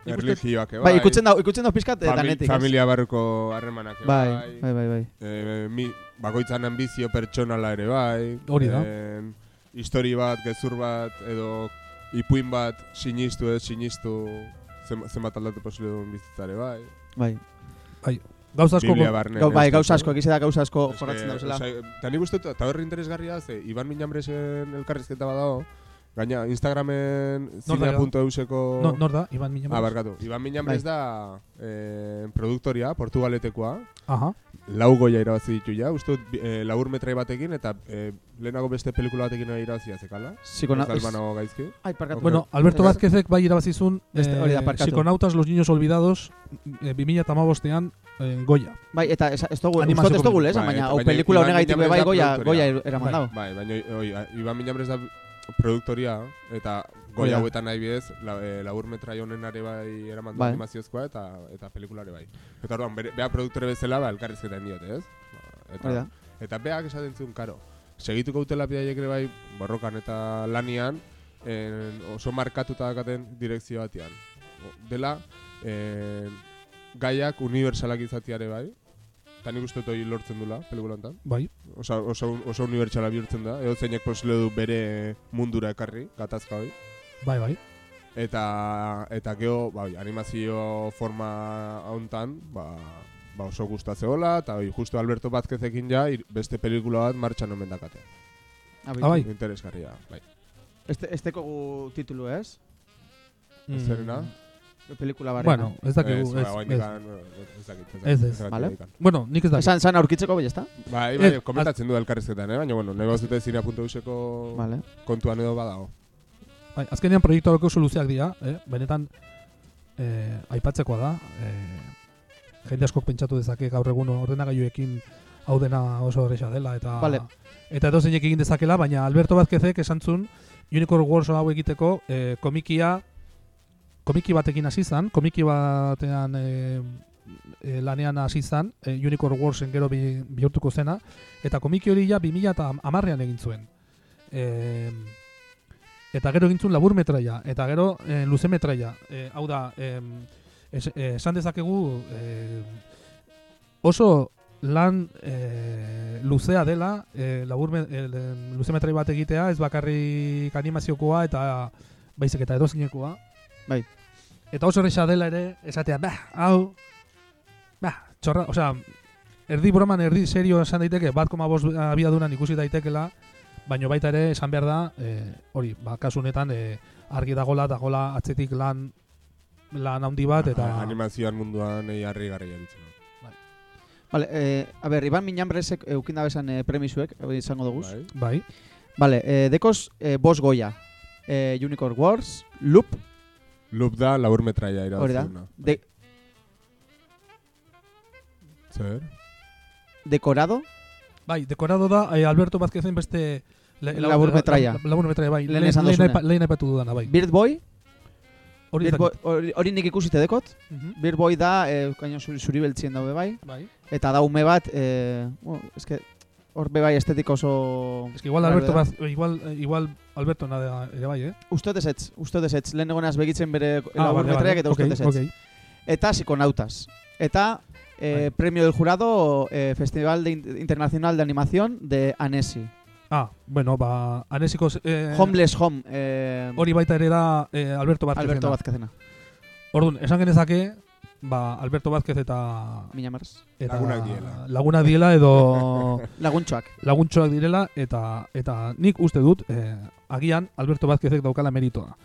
Uste- Erligioak, bai. Bai, ikutzen da, ikutzen da pizkat Fami- danetik? Familia barruko harremanak, Bai, bai, bai, bai. Eh, mi, bakoitzan ambizio pertsonala ere bai. Hori da. En, histori bat, gezur bat, edo ipuin bat, sinistu ez, sinistu, zen- zenbat aldatu posible duen bizitzare bai. Bai. Gauza asko. Gau, bai, gauza da, asko, egize da gauza asko jorratzen dauzela. Eta nik uste, eta horri interesgarria, ze, Iban Minambresen elkarrizketa badago, gaina Instagramen zinea.euseko... No, nor da, Iban Miñamez? Ah, barkatu. Iban Minambrez Bai. da eh, produktoria, portugaletekoa, Aha. lau goia irabazi ditu ja, uste dut eh, labur metrai batekin, eta eh, lehenago beste pelikula batekin irabazi zekala. Psikona... Ez albanago gaizki. Ai, parkatu. Bueno, Alberto Ez- Vázquezek bai irabazizun Beste- hori da, eh, parkatu. Psikonautas los niños olvidados eh, 2008an eh, Goya. Bai, eta ez, dugu, ustot ez dugu Bai, baina, hau pelikula honegaitik bai goia, goia eraman dau. Bai, baina oi, Iban Minambrez da produktoria, eta Hori da. hauetan nahi bidez, la, eh, labur metrai honen are bai eraman du Bai. animaziozkoa eta eta pelikulare bai. Eta orduan, bere, bea produktore bezala, ba, elkarrizketa diote, ez? Ba, Eta, Hori da. Eta beak esaten zuen, karo. Segituko utela bidaiek ere bai, borrokan eta lanian, en, oso markatuta dakaten direkzio batean. Dela, en, gaiak universalak izateare bai, eta nik uste hori lortzen dula, pelikula honetan. Bai. Osa, oso, oso unibertsala bihurtzen da, edo zeinek posible du bere mundura ekarri, gatazka hori. Bai, bai. Eta, eta geho, bai, animazio forma hontan, ba, ba oso gustatzeola, eta bai, justo Alberto Vázquezekin ja, ir- beste pelikula bat martxan omen dakate. Ah, Ah, bai. Interesgarria, bai. Este, esteko titulu, ez? Mm. Zerena? Pelikula barrena. Bueno, ez dakigu, Ez, ez, ba, ez. ez. Ez, ez. Vale. Bueno, nik ez dakit. Esan, san aurkitzeko bai, ezta? Bai, bai, Ez, komentatzen du elkarrizketan, eh? baina, bueno, nego zute zinea.euseko Vale. kontuan edo badago. Bai, azkenean proiektu hauek oso luzeak dira, eh? benetan eh, aipatzekoa da. Eh, jende askok pentsatu dezake gaur egun ordenagailuekin hau dena oso horreza dela eta Vale. eta edo zeinek egin dezakela, baina Alberto Vázquezek esan zuen Unicorn Wars hau egiteko eh, komikia komiki batekin hasi zan, komiki batean eh, eh, lanean hasi zan, eh, Unicorn Warsen gero bi, bihurtuko zena, eta komiki hori ja 2000 eta amarrean egin zuen. Eh, eta gero egin zuen labur metraia, eta gero eh, luze metraia. Eh, hau da, eh, es, esan dezakegu oso lan eh, luzea dela eh, labur me, le- luze metrai bat egitea, ez bakarrik animaziokoa eta baizik eta edozinekoa. Bai. Eta oso erresa dela ere, esatea, bah, hau, bah, txorra, osea, erdi broman, erdi serio esan daiteke, bat koma bost abiadunan ikusi daitekela, baino baita ere esan behar da, eh, hori, ba, kasu honetan, eh, argi dagola, dagola atzetik lan lan handi bat, eta... A- animazioan munduan egi harri garria ditzen. Vale, eh, a ber, Iban Minambrezek eukin da besan eh, premisuek, hori izango dugu. Bai. Bai, Vale, eh, dekoz eh, bos goia. Eh, Unicorn Wars, Loop, Loop da labur metraia irabazuna. De, Zer? dekorado, bai, dekorado da, eh, Alberto Vázquezen beste... le- Labur metraia. la- Labur metraia, bai. Lehen esan aipa- Lehen aipatu dudana, bai. Bird Boy, Hori nik ikusite dekot. Mhm. Bird Boy da, eh, kaino zuri, zuri beltzien daube bai. Bai. Eta da ume bat, eh, bueno, eske, hor be bai estetika oso... Que igual Alberto. Vaz, igual eh, igual Alberto nada ere bai, eh? Uste desetz, uste desetz. Lehen egonaz begitzen bere Ah, labur vale, vale. eta uste desetz. ok. Eta psiconautas. Eta eh, Bai. premio del jurado eh, Festival de In- Internacional de Animación de Annecy. Ah, bueno, ba, anesiko... Eh, Homeless Home. Eh, Hori baita ere da eh, Alberto Vázquez. Alberto Vázquezena. Orduan, esan genezake, ba, Alberto Vázquez eta... Miñamers. eta Lagunak diela. Lagunak diela edo Laguntxoak. laguntxoak direla eta eta nik uste dut eh, agian Alberto Vázquezek daukala meritoa.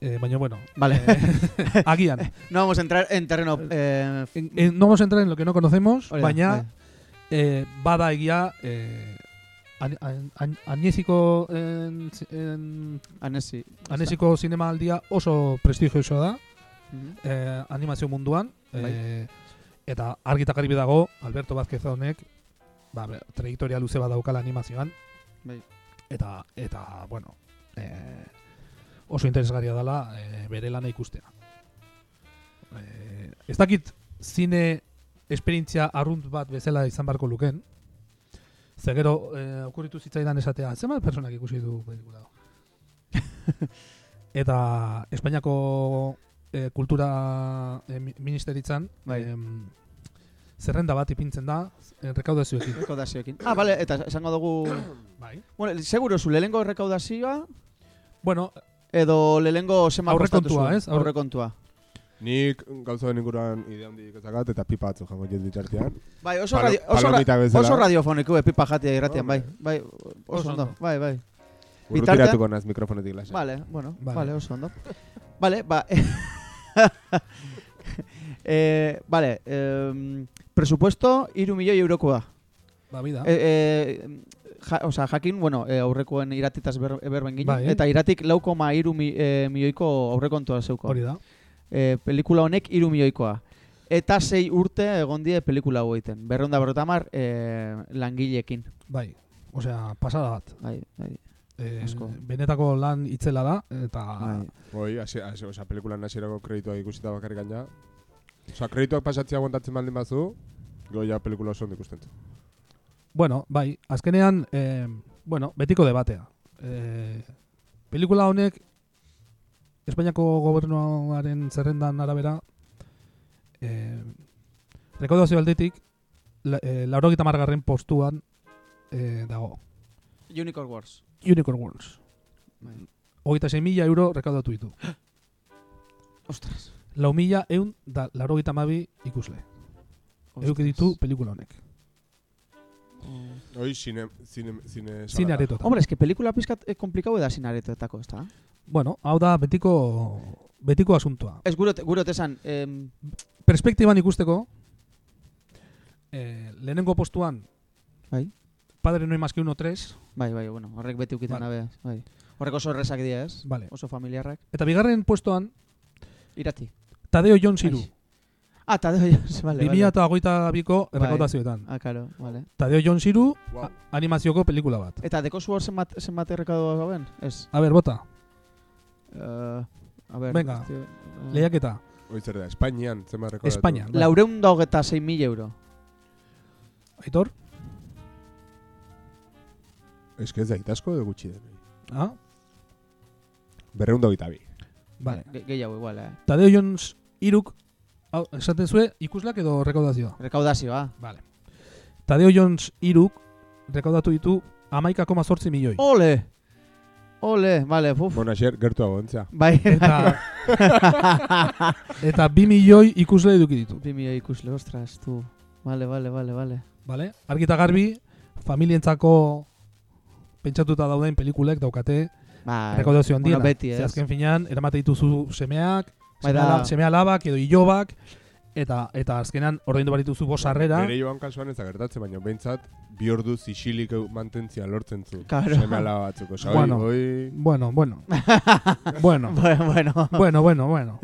Eh, baina bueno, Vale. eh, agian. no vamos a entrar en terreno... Eh, Eh, no vamos a entrar en lo que no conocemos, hori da, baina bai. eh, bada egia eh, An- an- an- Añeziko en, en, Anesi. Añeziko zinema aldia oso prestigiosoa da Mhm. eh, animazio munduan Bai. eh, eta argi eta garbi dago Alberto Vázquez honek ba, trayektoria luze bat daukala animazioan Bai. eta eta bueno eh, oso interesgarria dela eh, bere lana ikustea eh, ez dakit zine esperientzia arrunt bat bezala izan barko luken ze gero eh, okurritu zitzaidan esatea zenbat personak ikusi du pelikula hau?" eta Espainiako eh, kultura eh, mi- ministeritzan Bai. em, zerrenda bat ipintzen da eh, rekaudazioekin Rekaudazioekin. Ah, vale, eta esango dugu... bai. bueno, seguro zu lehengo rekaudazioa bueno, edo lehengo sema Aurrekontua, ez? Aurre- Aurrekontua. Nik gauza den inguruan idea handik ezagat eta pipa batzu jango jet bitartean. Bai, oso, Palo- radio, oso, ra- bezala. oso radiofoniko epipa jatia irratian, bai. Hombre. Bai, oso Oso ondo. ondo. Bai, bai. Urrutiratuko naz mikrofonetik lasa. Vale, bueno, Vale. vale, oso ondo. Vale, ba... eh, vale, eh, presupuesto iru milioi eurokoa. ba, bida. Eh, eh, ja, o sea, jakin, bueno, eh, aurrekoen iratitaz ber, berben ginen, Bai. eta iratik lauko ma iru mi, eh, milioiko aurrekontua zeuko. Hori da. Eh, pelikula honek iru milioikoa. Eta sei urte egon die pelikula hau egiten. Berronda berrotamar eh, langileekin. Bai. Osea, pasada bat. Bai, bai. Eh, Asko. benetako lan itzela da eta bai. Oi, hasi, hasi, osea, pelikulan hasierako kredituak ikusita bakarrik gaina. Osea, kredituak pasatzea aguantatzen baldin bazu, goia pelikula oso ondo ikusten bueno, bai, azkenean eh, bueno, betiko debatea. Eh, pelikula honek Espainiako gobernuaren zerrendan arabera eh, rekaudazio aldetik la, eh, laurogita margarren postuan eh, dago. Unicorn Wars. Unicorn Wars. Bai. Hogeita 6 mila euro rekaudatu ditu. Ostras. Lau mila eun da laurogita mabi ikusle. Euki ditu pelikula honek. Oh. Oi, zine, zine, zine, Zine aretotan. Hombre, es que pelikula pizkat eh, komplikau da sin aretoetako, ez da? Bueno, hau da betiko betiko asuntoa. Ez gurot, gurot esan, em, Perspektiban ikusteko eh, lehenengo postuan Bai. Padre no hay más que uno tres, bai, bai, bueno, horrek beti ukitzen Vale. bai. Horrek oso errezak dira, ez? vale. Oso familiarrak. Eta bigarren postuan Irati. Tadeo Jon Siru. Ai. Ah, Tadeo Jones, vale, Bi mila eta hogeita biko Bai. errekaudazioetan. Ah, claro, vale. Tadeo Jon Siru Wow. animazioko pelikula bat. Eta deko zu hor zenbat, zenbat errekadu gaben? Ez. A ber, bota, Uh, a ver. Venga. este, uh, lehiaketa. Oi, zer da, Espainian, zenbat rekodatu. Espainian. bai. Laureun da hogeta sei mila euro. Aitor? Ez que ez da, itasko edo gutxi den. Ah? Berreun da bi. Vale. Ge- Gehiago igual, eh. Tadeo Jon Iruk, hau, esaten zue, ikuslak edo rekaudazioa? Rekaudazioa. Vale. Tadeo Jones iruk rekaudatu ditu amaika koma zortzi milioi. Ole! Ole, vale, uf. Bueno, asier, gertu agontzea. Bai, Eta, eta bi milioi ikusle eduki ditu. Bi milioi ikusle, ostras, tu. Vale, vale, vale, vale. Vale? Argi eta garbi, familientzako pentsatuta dauden pelikulek daukate Ba, rekaudazio handiena. bueno, beti, ez. azken finean, eramate dituzu semeak, Bai semea, semea labak edo ilobak, eta eta azkenan ordaindu barituzu bo sarrera. Bere joan kasuan ez da gertatzen, baina behintzat bi ordu zisilik eu- mantentzia lortzen zu. Claro. Seme alaba batzuk. Osa, Bueno. hoi, Bueno, bueno. bueno. Bueno, bueno. Bueno, bueno, bueno.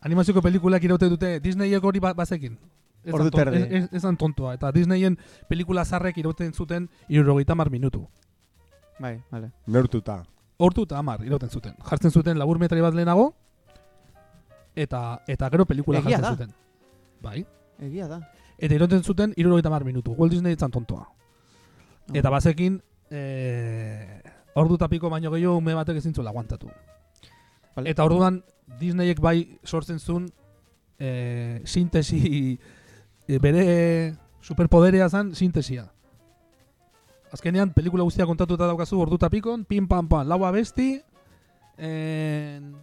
Animazioko pelikulak iraute dute Disneyek hori ba bazekin. Ez Ordu terdi. Ez, ez, ez dan tontoa. Eta Disneyen pelikula zarrek irauten zuten irurogeita mar minutu. bai, vale. neurtuta. Hortu eta amar irauten zuten. Jartzen zuten labur metri bat lehenago, eta eta gero pelikula Egia jartzen da. zuten. Bai. Egia da. Eta irauten zuten irurogeita mar minutu. Walt Disney etzan tontoa. Ah. Eta bazekin, eh, ordu eta piko baino gehiago ume batek ezin zuela aguantatu. Vale. Eta orduan Disneyek bai sortzen zuen eh, sintesi bere superpoderea zen sintesia. Azkenean pelikula guztia kontatuta daukazu ordu eta pikon, pim pam pam, lau abesti, en...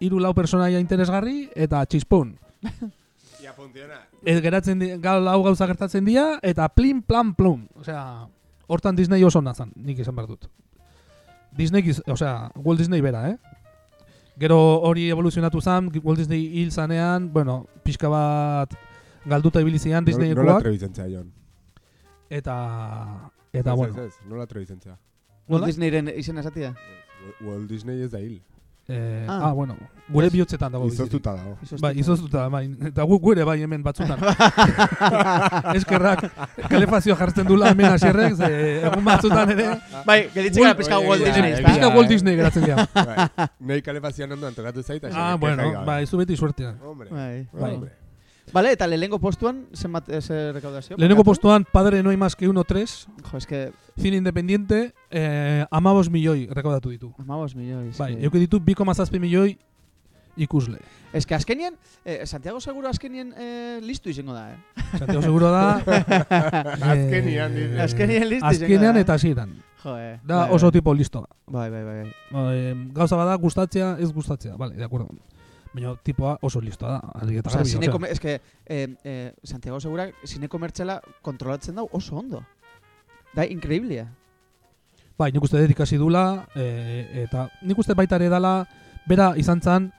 hiru lau personaia interesgarri eta txispun. Ja, funciona. Ez geratzen gal lau gauza gertatzen dira eta plim plan plum. Osea, hortan Disney oso nazan, nik izan behar dut. Disney, osea, Walt Disney bera, eh? Gero hori evoluzionatu zan, Walt Disney hil zanean, bueno, pixka bat galduta ibili zian Nola Disneyekoak. trebitzen zea, Jon? Eta, eta Ez, bueno, ez, ez, nola atrebi zentzea. Walt Nola? Disneyren izena esatia. Walt Disney ez da hil. Eh, Ah. ah. bueno, gure bihotzetan dago bizirik. Izoztuta dago. Bai, izoztuta, bai, eta gu gure bai hemen batzutan. Eskerrak, kalefazio jartzen dula hemen asierrek, ze egun batzutan ere, Bai, gelditzen gara pizka Walt egia, Disney, ezta? pizka Walt Disney geratzen dira. Bai, Nei kalefazioan ondoan tokatu zaita. ah, bueno, bai, zu beti suertea. Hombre, Bai. Bai. Vale, eta lehenengo postuan, zenbat ese recaudazio? Lehenengo postuan, Padre no hay más que uno, tres, Jo, es que... cine independiente, eh, amabos milioi rekaudatu ditu. Amabos millois. Bai, que- euki ditu, biko mazazpi milioi ikusle. Es que azkenien, eh, Santiago Seguro azkenien eh, listu izango da, eh? Santiago seguro da... Azkenian, eh, dice. Azkenien listu izango da. Azkenean eh? eta hasieran. Jo, eh. Da bai, oso bai. tipo listo. Bai, bai, bai. Eh, gauza bada gustatzea, ez gustatzea. Vale, de acuerdo. Baina tipoa oso listoa da. Argi eta O sea, garbi, zine komer- es que eh, eh, Santiago Segura zine komertxela kontrolatzen dau oso ondo. Da, increíblea. Bai, nik uste dut ikasi dula, e, eta nik uste baita ere dala, bera izan zan,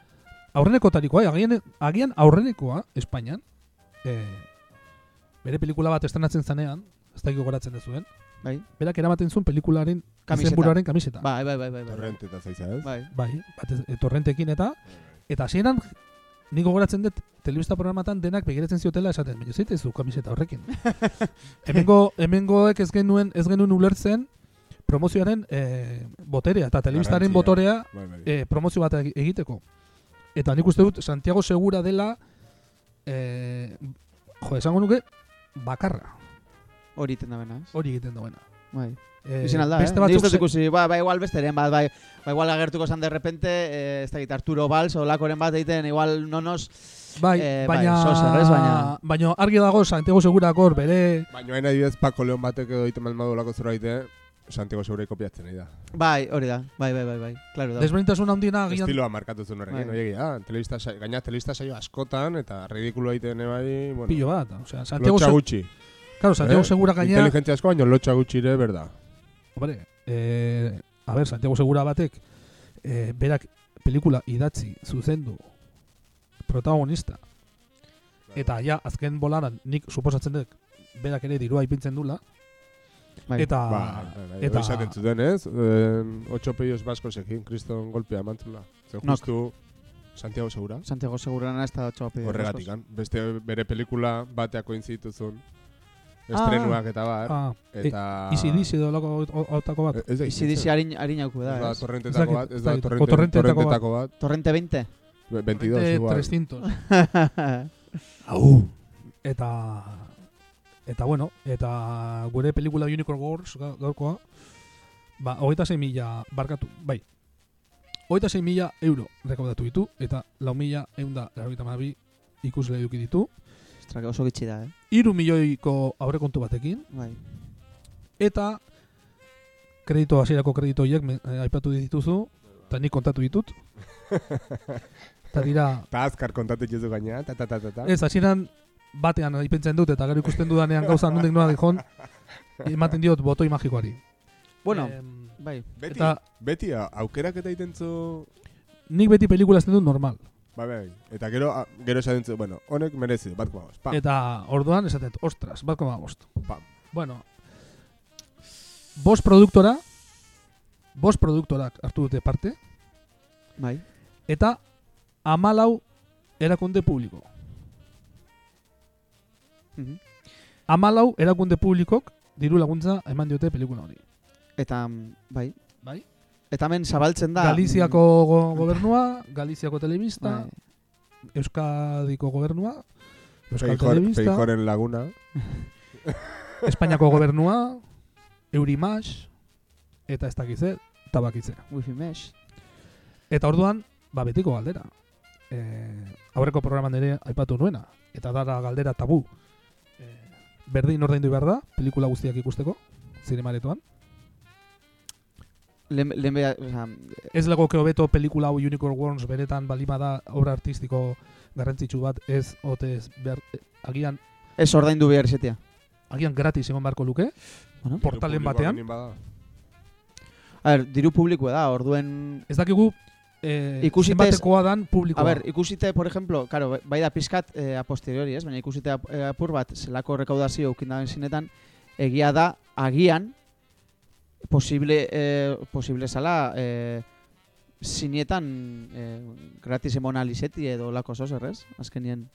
aurrenekotarikoa, eh, agian, agian aurrenekoa, Espainian, e, bere pelikula bat estrenatzen zanean, ez da gogoratzen dezuen, Bai. berak eramaten zuen pelikularen, Kamiseta. izenburuaren kamiseta. Bai, bai, bai, bai. bai. Torrente eta zaitza, ez? Bai. Bai, bat ez- e, torrentekin eta, eta hasieran nik gogoratzen dut, telebista programatan denak begiratzen ziotela esaten, baina zeite zu kamiseta horrekin. hemengo, hemengoek ez genuen, ez genuen ulertzen, promozioaren e, boterea, eta telebistaren botorea Bai, bai. e, promozio bat egi- egiteko. Eta nik uste dut Santiago Segura dela e, jo, esango nuke bakarra Hori iten da bena, ez? hori egiten duena. Bai. E, Izen alda, beste eh? Batzuk ze- ikusi, ba, ba, igual besteren bat, bai, ba, igual agertuko zan de repente, eh, ez da git, Arturo Valls, olakoren bat egiten, igual nonos, bai, eh, bai, baina, sozer, ez, baina- baina argi dago Santiago Segurak hor bere Baina hain adibidez Paco Leon batek edo iten malmadu lako zerbait, eh? Santiago Segurei kopiatzen da. bai, hori da, bai, bai, bai, bai, claro da. desberdintasun handiena agian Estiloa markatu zuen horrekin, Bai. oie egia, telebista saio, gaina telebista saio askotan, eta ridikulo egiten bai, bueno, pillo bat. Osea, Santiago, lotxa gutxi. claro, Santiago eh? Segura gainera, Inteligentzia asko, baina lotxa gutxi ere, berda. hombre, eh, a ver, Santiago Segura batek eh, berak pelikula idatzi, zuzendu, protagonista, eta ja, azken bolaran, nik suposatzen dut, berak ere dirua ipintzen dula, Bai. eta, Ba, eta- esaten zuten, ez? Eh, ocho peios baskosekin, kriston golpea emantzula. Zer Nok. justu Santiago Segura. Santiago Segurana ez da txoa pide. Horregatik, beste bere pelikula bateako inzituzun estrenuak eta bar, ah, eta... izi dizi edo lako hautako bat. Ez da Izi dizi harin, harinauku Ez da, da torrentetako bat, ez da torrente, torrentetako torrentetako bat. Torrente 20? Be- 22 Torrente igual. 300. Au. Eta eta bueno, eta gure pelikula Unicorn Wars ga- gaurkoa ba, hogeita sei mila barkatu, bai. Hogeita sei mila euro rekaudatu ditu, eta lau mila eunda laurogeita hamabi ikusle eduki ditu. Ostra, que oso gitxi da, eh? Iru milioiko aurrekontu batekin, Bai. eta kredito hasierako kredito horiek me- eh, aipatu dituzu, eta nik kontatu ditut. Eta dira, Ta azkar kontatu jezu gaina, ta ta ta ta ta. Ez, hasieran batean ipentzen dut eta gero ikusten dudanean gauza nondik noa dijon, ematen diot botoi magikoari. Bueno, Em, bai. Beti, eta- beti aukerak eta egiten zu... nik beti pelikula ezten dut normal. Bai, bai. Eta gero, a- gero esaten zu, bueno, honek merezi, bat komagoz. Pam, Eta orduan esaten dut, ostras, bat koma bost. pam. Bueno, bost produktora, bost produktorak hartu dute parte, Bai. eta amalau erakunde publiko. Mhm. Amalau erakunde publikok diru laguntza eman diote pelikula hori. Eta, mm, bai. Bai? Eta hemen zabaltzen da. Galiziako go gobernua, Galiziako telebista, Bai. Euskadiko gobernua, Euskal Feijor, Telebista, feijoren laguna. Espainiako gobernua, Eurimax, eta ez dakitze, tabakitze. Wifi mesh. Eta orduan, ba betiko galdera. E, aurreko programan ere aipatu nuena, eta dara galdera tabu. Berdin ordaindu behar da, pelikula guztiak ikusteko, zinemaretoan. Lehen, lehen beha, o sea, Ez legoke hobeto pelikula hau Unicorn Worms beretan balima da obra artistiko garrantzitsu bat ez ote ez behar, eh, agian ez ordaindu behar izetia. agian gratis egon beharko luke, Bueno. portalen batean. A ber, diru publikoa da, orduen... Ez dakigu eh, zenbatekoa dan publikoa. A ber, ikusite, por ejemplo, claro, bai da pizkat eh, a posteriori, ez? Baina ikusite eh, apur bat, zelako rekaudazio eukin daben zinetan, egia da, agian, posible, eh, posible zala, eh, zinietan eh, gratis emona edo lako zoz, errez? Azkenien.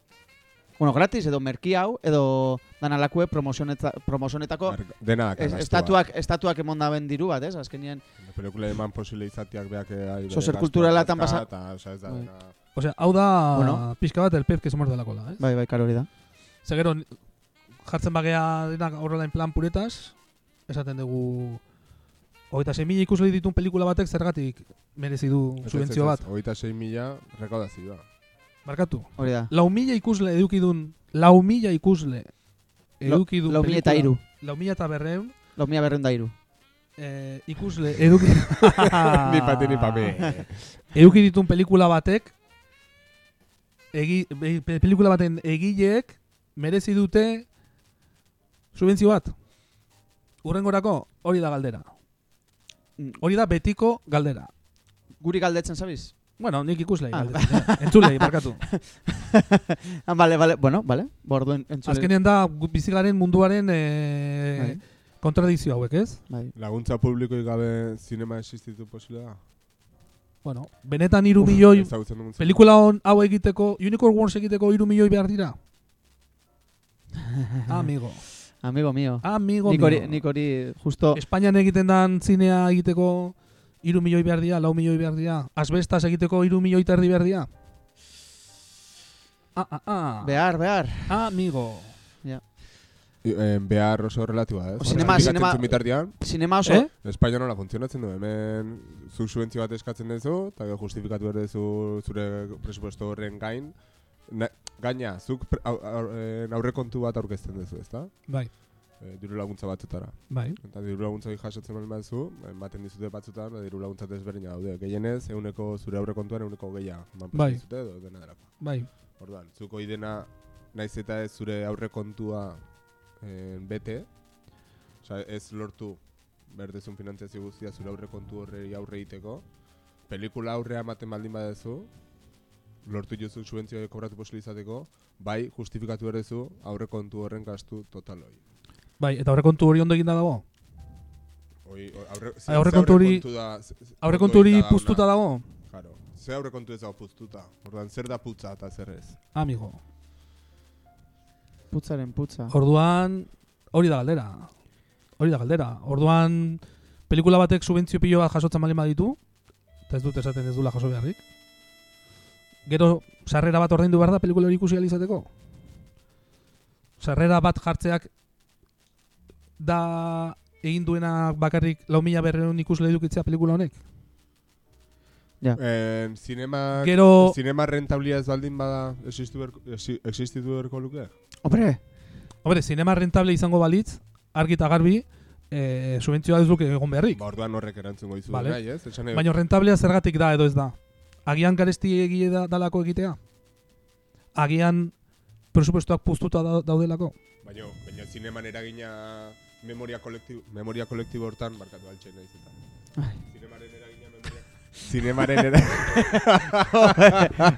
Bueno, gratis edo merki hau, edo danalakue promozioneta, promozionetako Dena es, estatuak, estatuak emon daben diru bat, ez? Azkenien, Pelikula eman posible izatiak beak eh, ai, gastuak kulturalatan dauzka, pasa- Eta, osea, ez da, Bai. dena... Osea, hau da Bueno. pixka bat el pez que se muerde la cola, eh? bai, bai, karo hori da. Ze gero, jartzen bagea denak horrela en plan puretas, esaten dugu hogeita sei mila ikusle ditun pelikula batek zergatik merezi du subentzio bat. Hogeita sei mila rekaudazioa. Barkatu. Hori da. Lau mila ikusle edukidun, lau mila ikusle Lau- edukidun lau mila eta pelikula- hiru. Lau mila eta berreun Lau mila berreun da hiru. eh, ikusle eduki... Ni pati, ni pape. eduki ditun pelikula batek egi, be- pe- pelikula baten egileek merezi dute subentzio bat. Urrengorako hori da galdera. Mm. Hori da betiko galdera. Guri galdetzen zabiz? Bueno, nik ikuslei Ah. Entzulei, barkatu. ah, vale, vale, bueno, vale. Borduen entzule. Azkenean da bizigaren munduaren eh, Bai. kontradizio hauek, ez? Bai. Laguntza publikoik gabe zinema existitu posible da? Bueno, benetan iru milioi pelikula hon hau egiteko, Unicorn Wars egiteko iru milioi behar dira. Amigo. Amigo mío. Amigo hori, nik hori justo... Espainian egiten dan zinea egiteko iru milioi behar dira, lau milioi behar dira. Asbestas egiteko iru milioi eta erdi behar dira. Ah, ah, ah. Behar, behar. Amigo. I- eh, behar oso relatiba? O, zinema- zinema- zuen bitartean, Sinema oso... Eh? Espainia nola funtzionatzen du, hemen zuk subentzio bat eskatzen duzu, eta gero justifikatu behar duzu zure presupuesto horren gain. Na, gaina, zuk eh, aurrekontu bat aurkezten duzu, ezta? Bai, E, diru laguntza batzutara. bai. Eta diru laguntza jasotzen baldin baduzu, ematen dizute batzutan, ba, diru laguntza desberdina daude. Gehienez, euneko zure aurrekontuan euneko gehia eman Bai. dizute edo dena delako. Bai, Orduan, zuk hori dena naiz eta ez zure aurrekontua eh, bete, osea ez lortu berdezun finantziazio guztia zure aurrekontu horri aurre egiteko, pelikula aurrea ematen baldin badezu, lortu jozu subentzioa kobratu posible izateko, bai justifikatu berdezu aurrekontu horren gastu total hori. Bai. Eta aurrekontu hori ondo eginda dago? Hoi, o- aurre, Ai, aurrekontu hori- aurrekontu ze- ze- hori puztuta dago? Claro. Ze aurrekontu ez dago puztuta. Orduan, zer da putza eta zer ez. Amigo. Putzaren putza. Orduan, hori da galdera. Hori da galdera. Orduan, pelikula batek subentzio pilo bat jasotzen baldin baditu, eta ez dut esaten ez dula jaso beharrik. Gero, sarrera bat ordaindu behar da pelikula hori ikusi izateko? Sarrera bat jartzeak da egin duena bakarrik lau mila berreun ikusle edukitzea pelikula honek? Eh, zinema, Gero- zinema rentablia ez baldin bada existitu berko, exi- existitu berko luke? Hombre, Hombre, zinema rentable izango balitz, argi eta garbi, e, subentzioa ez luke egon beharrik. Ba, orduan horrek erantzungo dizu Vale. nahi, ez? Esan Baina rentablea zergatik da edo ez da? Agian garesti egie da, dalako egitea? Agian presupuestoak puztuta da, daudelako? Baina, baina zineman eragina memoria kolektibo, memoria kolektibo hortan, barkatu altxe nahi zeta. Ai. Zinemaren eragina memoria... Zinemaren eragina...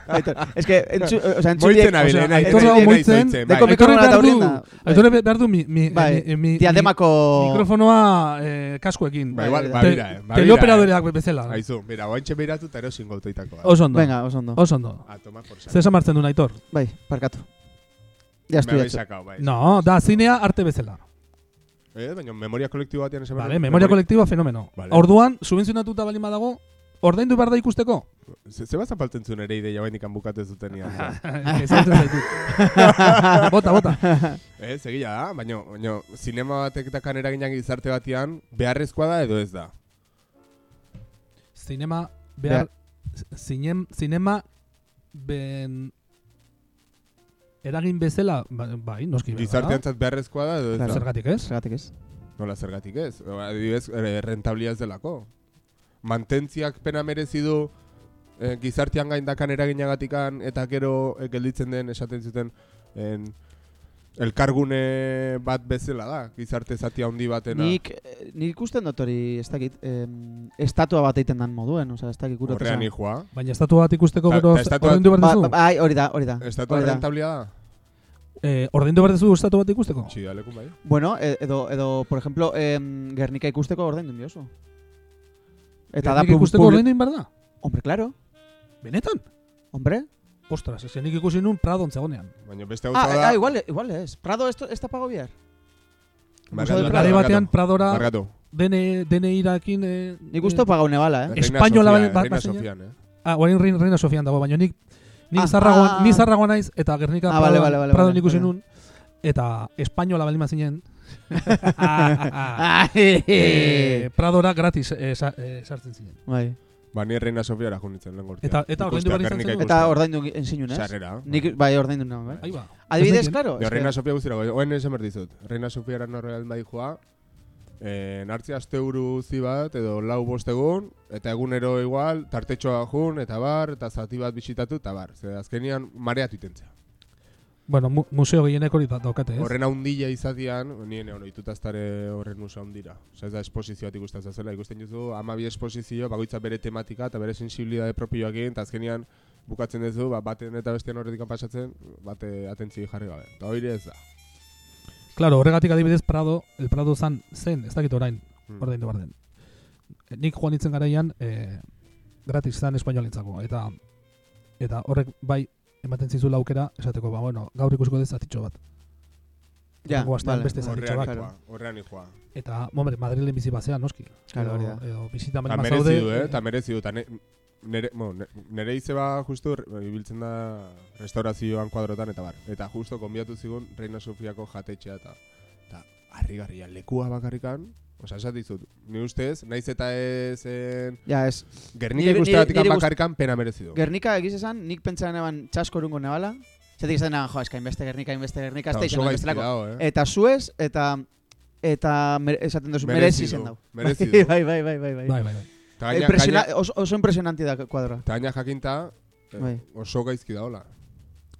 Aitor, es que, entzu, o sea, Moitzen entzuliek... abile, osea, nahi, Aitor nahi, dago moitzen, Deko bai. mikrofonoa eta du, horrena. Aitor behar du mi, mi, Bai, mi, mi, diademako... mi mikrofonoa eh, kaskoekin. Ba, igual, ba, Te- bira, eh. Ba, bira, Teleoperadoreak bezala. eh. Aizu, bera, oaintxe beiratu eta erosin gautoitakoa. Oso ondo. Venga, oso ondo. Oso ondo. A tomar por saco. Zer esan martzen du Aitor? Bai, parkatu. Ya Me estoy habéis hecho. sacado, bai. No, da zinea arte bezala. Eh, baina memoria kolektibo batean esan Vale, memoria kolektiba fenomeno. Vale. Orduan, subentzionatuta bali badago, ordaindu behar da ikusteko? Ze, ze bazan falten zuen ere ideia bain ikan bukatu ez duten zaitut. bota, bota. eh, segia da, baina, baina zinema batek dakan eraginak gizarte batean beharrezkoa da edo ez da. Zinema behar... Zinem, zinema ben... Eragin bezala, ba- bai, noski behar. Gizarteantzat beharrezkoa da edo ez Claro. Zergatik ez? Zergatik ez. Nola zergatik ez? O, Adibidez, eh, rentablia ez delako. Mantentziak pena merezi du eh, gizartean gaindakan eraginagatikan eta gero eh, gelditzen den esaten zuten en, elkargune bat bezala da, gizarte zati handi batena. Nik, eh, nik ikusten dut hori, ez dakit, em, estatua bat egiten dan moduen, osea, ez dakit kuratu Horrean hijoa. Baina estatua bat ikusteko gero estatua- ordaindu behar duzu? ba, bai, hori da, hori da. Estatua hori da. rentablia da? Eh, ordaindu behar duzu estatu bat ikusteko? Txida lekun bai. Bueno, e- edo, edo por ejemplo, em, Gernika ikusteko ordaindu diozu. Eta da Nik ikusteko ordaindu behar da? Hombre, claro. Benetan? Hombre. Ostras, ez nik ikusi nun Prado ontzegonean. Baina beste Ah, gauza da... ah, igual, igual es. Prado, esto, esta pago bier. Barkatu, barkatu, batean Pradora Barkatu. dene, dene irakin... Eh, Nik usto pagau nebala, eh? Reina Espainola bat- Reina? Sofian, eh? Ah, orain Reina, Reina Sofian dago, baina nik ni Ah, zarragoan, ah, ah. ni zarragoan naiz eta Gernika Ah, Prado, vale, vale, vale, Prado vale, ikusi vale. nun eta espainola balima zinen eh, Pradora gratis eh, sa- eh, sartzen zinen. Bai. Ba, ni Reina Sofiara junitzen lehen gortia. Eta- eta ordaindu behar izan zen? Eta ordaindu ensinun, ez? Sarrera. Nik, bai, ordaindu nago, bai. Ahí ba. Adibidez, claro. Que- Reina Sofia guztira, oen esan berdizut. Reina Sofiara norreal bai joa, eh, nartzi aste zi bat, edo lau bost egun, eta egunero igual, tartetxoa jun, eta bar, eta zati bat bisitatu, eta bar. Ze azkenian mareatu itentzea. Bueno, mu museo gehienek hori da- daukate, ez? Horren haundila izatian, nien egon ohituta estare horren musa haundira. Osa ez da esposizio bat ikusten zela, ikusten duzu amabi esposizio, bakoitza bere tematika eta bere sensibilidade propioakin, eta azkenian bukatzen duzu, ba, baten eta bestean horretik pasatzen, bate atentzi jarri gabe. Eta hori ez da. Claro, horregatik adibidez Prado, el Prado zan zen, ez dakit orain, Mm. ordaindu behar den. Eh, Nik joan nintzen garaian, eh, gratis zan espainolentzako, eta eta horrek bai ematen zizula aukera, esateko, ba, bueno, gaur ikusiko dez zatitxo bat. Ja, vale. beste zatitxo Horrean bat. horrean joa. Eta, hombre, Madrilen bizi bazean, noski. Claro, edo, edo Eta malin merezi bazaude, du, eh? eh, Eta merezi du. Nere, bueno, ne- nere izeba justu re- ibiltzen da restaurazioan kuadrotan eta bar. Eta justo konbiatu zigun Reina Sofiako jatetxea eta eta harrigarria lekua bakarrikan. Osa, esat dizut, ni ustez, naiz eta ez en, Ja, ez. Gernika ikusteatik gust- bakarrikan pena merezi du. Gernika egiz esan, nik pentsan eban txasko erungo nebala. Zatik esan eban, jo, eska, inbeste Gernika, inbeste Gernika, ez Eta da bestelako. eh? Eta zuez, eta eta esaten duzu, merezi zen dau. Merezi du. bai, bai, bai, bai, bai. Bai, bai, bai. Eta gaina- Impresiona, oso, oso impresionanti da kuadroa. eta gaina jakinta eh, Bai. oso gaizki daola.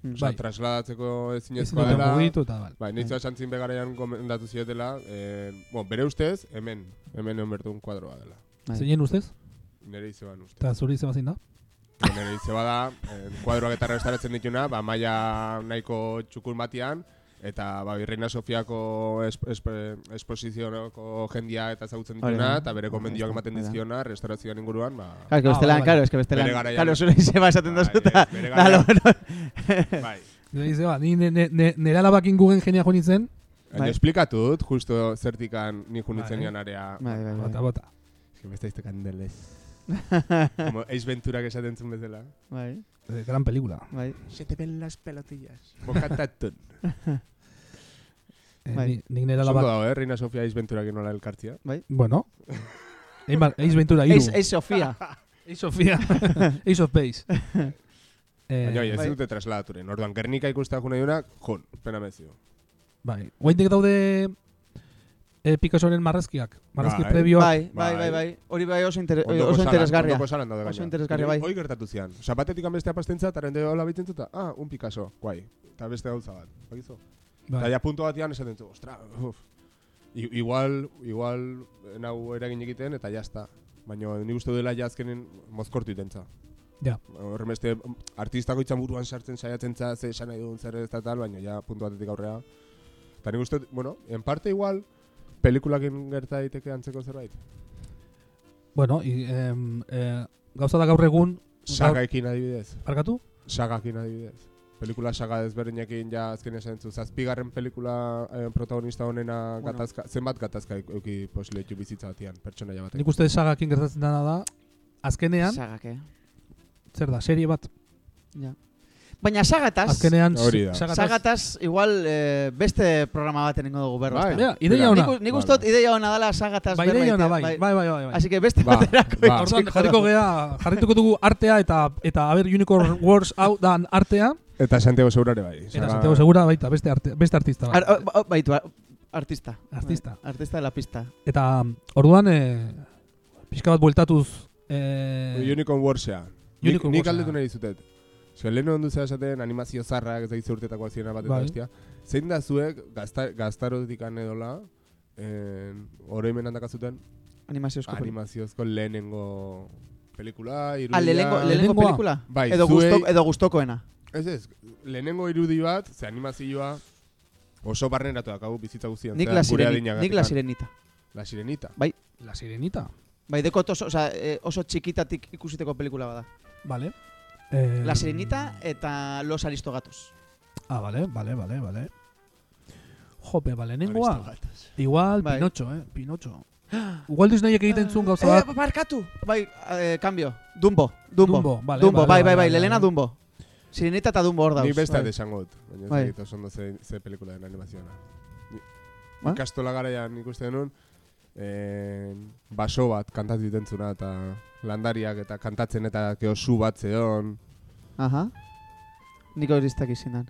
Mm. Osa, Bai. trasladatzeko Ez ezinezkoa dut dela. mugitu eta bai. Bai, nitzu esan zin begaraian gomendatu zietela, eh, bueno, bere ustez, hemen, hemen egon bertu un kuadroa dela. Bai. Zeinen ustez? Nere izeban uste. Eta zuri zeba zein da? Nere izeba da, eh, kuadroak eta restauratzen dituna, ba, maila nahiko txukun batian, eta ba, Reina Sofiako esp, esp, jendia eta ezagutzen dituna, eta bere komendioak ematen dizkiona, restaurazioan inguruan, ba... Claro, que Ah, bestelan, claro, es que bestelan, claro, zure izeba esaten duzu, eta, ez, bere da, lo, garaian- no, bai. Nire dize, ba, ni ne- ne- ne- nire alabakin gugen genia jo nintzen, Baina Bai. esplikatu dut, justo zertikan ni junitzen Bai. nian area... bai, bai, bota, bai, bota. Es que me estáis tocando el es. Como Ace Ventura que esaten zuen bezala. bai, Eh, gran película. bai, Se te ven las pelotillas. Bokatatun. Eh, Bai. ni- Nik nire Zondo alabak... dago, eh? Reina Sofia Ace Ventura que nola elkartzia. Bueno. Eibar, Ace Ventura, iru. Ace Sofia, Ace Sofia. Ace of Base. eh, Baina, ez bai. dute trasladaturen. Orduan, Gernika ikustea juna diuna, jun, pena mezio. bai. Guaindik daude eh, Picassoren marrazkiak. Marrazki Bai. prebioak. bai, bai, Bai. bai, bai, hori bai oso, inter, Ondoko oso salan, interesgarria. Ondoko salan daude Oso gaina. interesgarria, Hoi- bai. Hoi gertatu zian. Osa, batetik bestea pastentza, eta rende hola bitzen zuta, ah, un Picasso, guai. Eta beste gauza bat, bakizu. Eta Bai. ja punto batean esaten zu, ostra, uf. Igual, igual, nau eragin egiten, eta jazta. Baina, nik uste dela ja azkenen mozkortu itentza. Ja. Horren beste, artistako itzan buruan sartzen saiatzen za, ze esan nahi duen zer ez eta tal, baina ja puntu batetik aurrea. Eta nik uste, bueno, en parte igual, pelikulakin gerta daiteke antzeko zerbait. Bueno, i, em, eh, gauza da gaur egun... Sagaekin adibidez. Barkatu? Sagakin adibidez. Pelikula saga desberdinekin ja azken esan zu. Zazpigarren pelikula eh, protagonista honena Bueno. gatazka, zenbat gatazka euki posileitu bizitza batean, pertsonaia batek. Nik uste sagakin gertatzen dena da, azkenean, Sagak, eh? zer da, serie bat. Ja. Baina sagataz, Azkenean, sagataz, sagataz, igual eh, beste programa bat egingo dugu berro. Bai. Ja, ideia ona. Nik, nik ustot ideia ona dela sagataz Bai, ideia ona, bai, bai, bai, bai. bai. Así que beste Ba, baterako ba. Orduan, jarriko gea, jarrituko dugu artea eta eta aber Unicorn Wars hau dan artea Eta Santiago Segurare bai. eta Santiago Segura baita beste arte, beste artista bat. Ar, o- o- baitu, ar- artista. Artista. Bai, Artista de la pista. Eta orduan eh, pixka bat bueltatuz eh, Unicorn Warsea. Nik, nik aldetu nahi zutet. Zuen lehen ondu zera esaten animazio zarrak ez da urtetako ziena bat eta Bai. bestia. Zein da zuek gazta, gaztarotik edola, en, oroimen handakazuten Animaziozko animaziozko lehenengo pelikula, irudia... Ah, lehenengo, lehenengo pelikula? Bai, edo, zuei- gusto, edo gustokoena. Ez ez, lehenengo irudi bat, ze animazioa Oso barneratu dakau bizitza guztian. Nik zehar, la, sireni, nik la sirenita. La sirenita. La Sirenita. Bai, dekot oso, oza, eh, oso txikitatik ikusiteko pelikula bada. Vale. Eh, La Sirenita eta Los Aristogatos. Ah, vale, vale, vale, vale. Jope, vale, nengoa. Igual, Bai. Pinocho, eh, Pinocho. Walt Disneyek egiten zuen gauza bat. Eh, barkatu! Bai, eh, cambio. Dumbo. Dumbo. Dumbo, vale, Dumbo, vale, bai, vale, bai, bai, vale, Lelena vale. Dumbo. Sirenita eta Dumbo hor dauz. Nik beste bai. esango dut. Baina ez Bai. dakit oso ondo ze, ze pelikula den animazioa. Ikastola garaian ikusten denun, eh, baso bat kantatu ditentzuna eta landariak eta kantatzen eta keo su bat zeon. Aha. Niko horiztak izinan.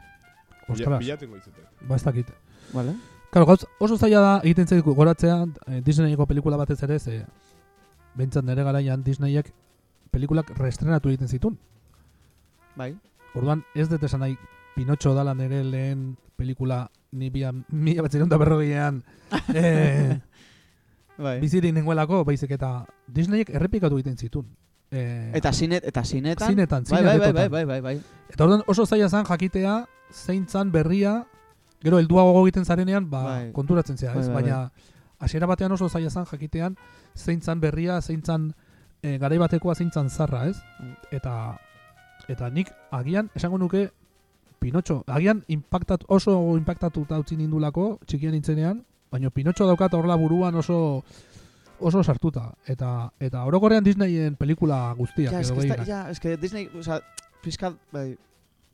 Ostras, Bilatengo izute. ba ez dakit. Vale. Claro, gauz, oso zaila da egiten zaigu goratzea eh, Disneyeko pelikula batez ere, ze behintzat nere garaian Disneyek pelikulak reestrenatu egiten zitun. Bai. Orduan ez dut esan nahi Pinocho dala nere lehen pelikula ni bia, mila da berrogeian eh, Bai. bizirik nengoelako, baizik eta Disneyek errepikatu egiten zitun. Eh, Eta zinet, eta zinetan. Zinetan, bai, bai, bai, bai, bai, bai, bai. Eta orduan oso zaila zen jakitea zein zan berria, gero helduago egiten zarenean, ba, Bai. konturatzen zea, ez? Bai, bai, Baina hasiera batean oso zaila zen jakitean zein zan berria, zein zan e, garai batekoa, zein zan zarra, ez? Bai. Eta eta nik agian esango nuke Pinocho, agian impactat, oso impactatuta utzi nindulako txikian nintzenean, baina Pinocho daukat horla buruan oso oso sartuta. Eta eta orokorrean Disneyen pelikula guztiak Ja, edo gehienak. ja, eske Disney, o sea, pizkat, bai,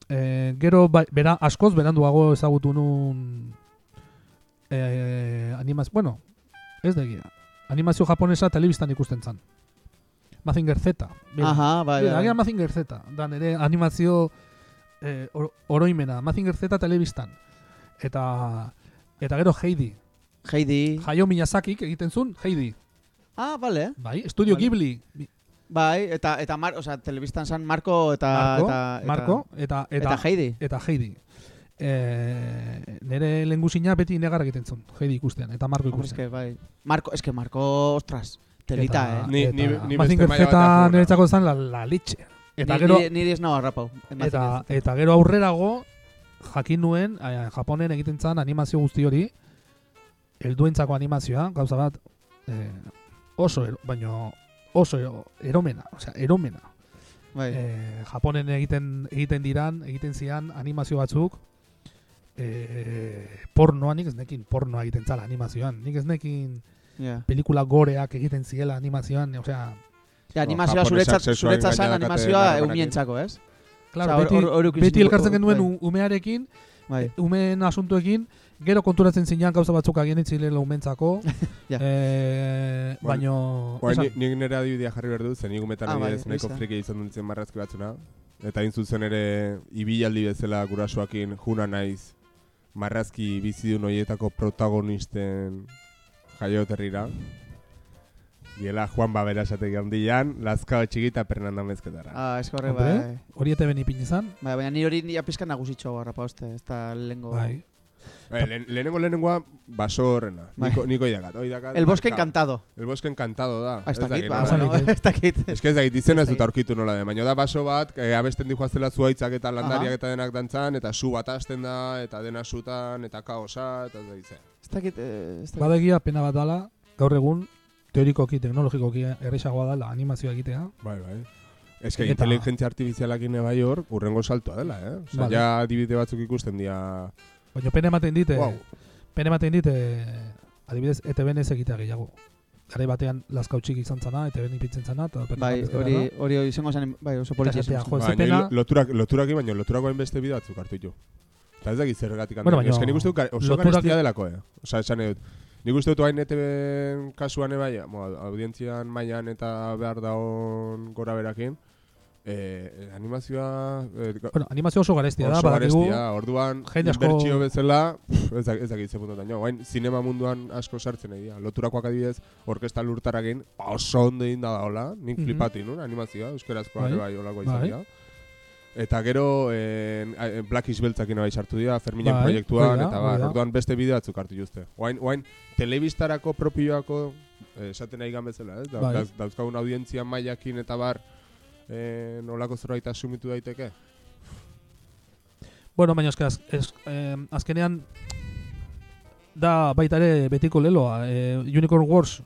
Eh, gero bai, bera, askoz beranduago ezagutu nun eh, animaz, bueno, ez da egia. Animazio japonesa telebistan ikusten zan. Mazinger Z. Bera. aha, bai, Bera, bai. agian Mazinger Z. Da nere animazio eh, or, oroimena. Mazinger Z telebistan. Eta eta gero Heidi. Heidi. Hayao Miyazakik egiten zuen Heidi. Ah, vale. Bai, Estudio Vale. Ghibli. Bai, eta, eta Mar, o sea, telebistan san Marco eta... Marco, eta, eta, Marco, eta, Eta, eta, Heidi. eta Heidi. Eh, nere lehengusina beti negar egiten zuen, Heidi ikustean, eta Marco Hombre, ikustean. eske, bai. Marco, eske Marco, ostras, telita, Eta- eh. Ni- eta ni- ni beste maila Z batean niretzako zen la, la litxe. Eta Ni- gero, niri ez nago harrapau. eta, eta gero aurrerago, jakin nuen, eh, Japonen egiten zen animazio guzti hori, helduentzako animazioa, gauza bat, eh, oso, ero, baino oso ero, eromena, osea, eromena. Bai. Eh, Japonen egiten egiten diran, egiten zian animazio batzuk, eh, pornoa, nik ez nekin pornoa egiten zala animazioan, nik ez nekin ja. pelikula goreak egiten ziela animazioan, osea, Ja, animazioa japonesak zuretzat, zuretzat zan animazioa eumientzako, ez? claro, beti, beti elkartzen genuen bai. umearekin, Bai. umeen asuntuekin, gero konturatzen zinean gauza batzuk agien itzilelo umentzako, Ja. eh, Bueno, baino... Esan- ni- nik nire adibidea jarri behar dut, zen nik umetan Ah, bai, nahiko friki izan dut nintzen marrazki batzuna. Eta hain zuzen ere, ibilaldi bezala gurasoakin juna naiz marrazki bizidun horietako protagonisten jaioterrira. Biela Juan Babera esate handian, Lazkao txikita Fernanda Mezketara. Ah, Hombre, bai. Hori ete beni pin izan, Bai, baina ni hori ja pizkan nagusitxo harrapa uste, ez da lehengo... bai. Eh, lehen- lehenengo lehenengoa baso horrena. Bai. Niko, niko idakat, oidakat. El bosque marka. encantado. El bosque encantado da. Ah, ez dakit, dakit ba, bueno, nik, ez dakit. Ez que ez dakit izena ez dut aurkitu nola den, baina da baso bat, e, abesten dijoaztela zuaitzak eta landariak eta denak dantzan, eta su bat hasten da, eta dena sutan, eta kaosa, eta ez da izan. Ez dakit, eh, ez dakit. Badegia pena bat dala, gaur egun, teorikoki, teknologikoki erresagoa dela animazioa egitea. Bai, bai. Ez que Eta- inteligentzia artifizialakin bai hor, urrengo saltoa dela, eh? Osa, Vale. ja adibide batzuk ikusten dira... Baina pena ematen dit, Wow. pena ematen dit, eh, adibidez, ETB-n ez egitea gehiago. Garai batean Lazkau txiki izan zana, ETB-n ipintzen zana, eta Bai, hori, hori izango zen, bai, oso politia zen. jo, ze Baina pena, lo- loturak, loturakin, baina loturako hainbeste bide batzuk hartu ditu. Eta ez dakit zergatik Bueno, handik. baina Ez que nik uste oso loturak- garestia delako, eh? Osa, esan nahi dut. Nik uste dut hain ETV kasuan ebai, mo, audientzian mailan eta behar daun gora berakin, eh, animazioa... Eh, bueno, animazio oso garestia da, badakigu, orduan, jende asko- inbertsio bezala, ez, dak- ez dakit ze puntotan jo. Hain, zinema munduan asko sartzen egia. Loturakoak adibidez, orkesta lurtarakin, oso ondo egin da hola, nik Mhm. flipatu nun, animazioa, euskarazkoa Bai. ere bai olakoa izan Bai. Eta gero, en, en Black Beltzakin bai sartu dira, Ferminen Bai, proiektuan, hori da, eta bar, orduan beste bide batzuk hartu juzte. Oain, oain, telebistarako propioako, eh, esaten nahi bezala, ez? Da, Bai. dauz- dauzkagun audientzia mailakin eta bar, eh, nolako zerbait asumitu daiteke? Bueno, baina eske az, ez, eh, azkenean da baita ere betiko leloa. E, Unicorn Wars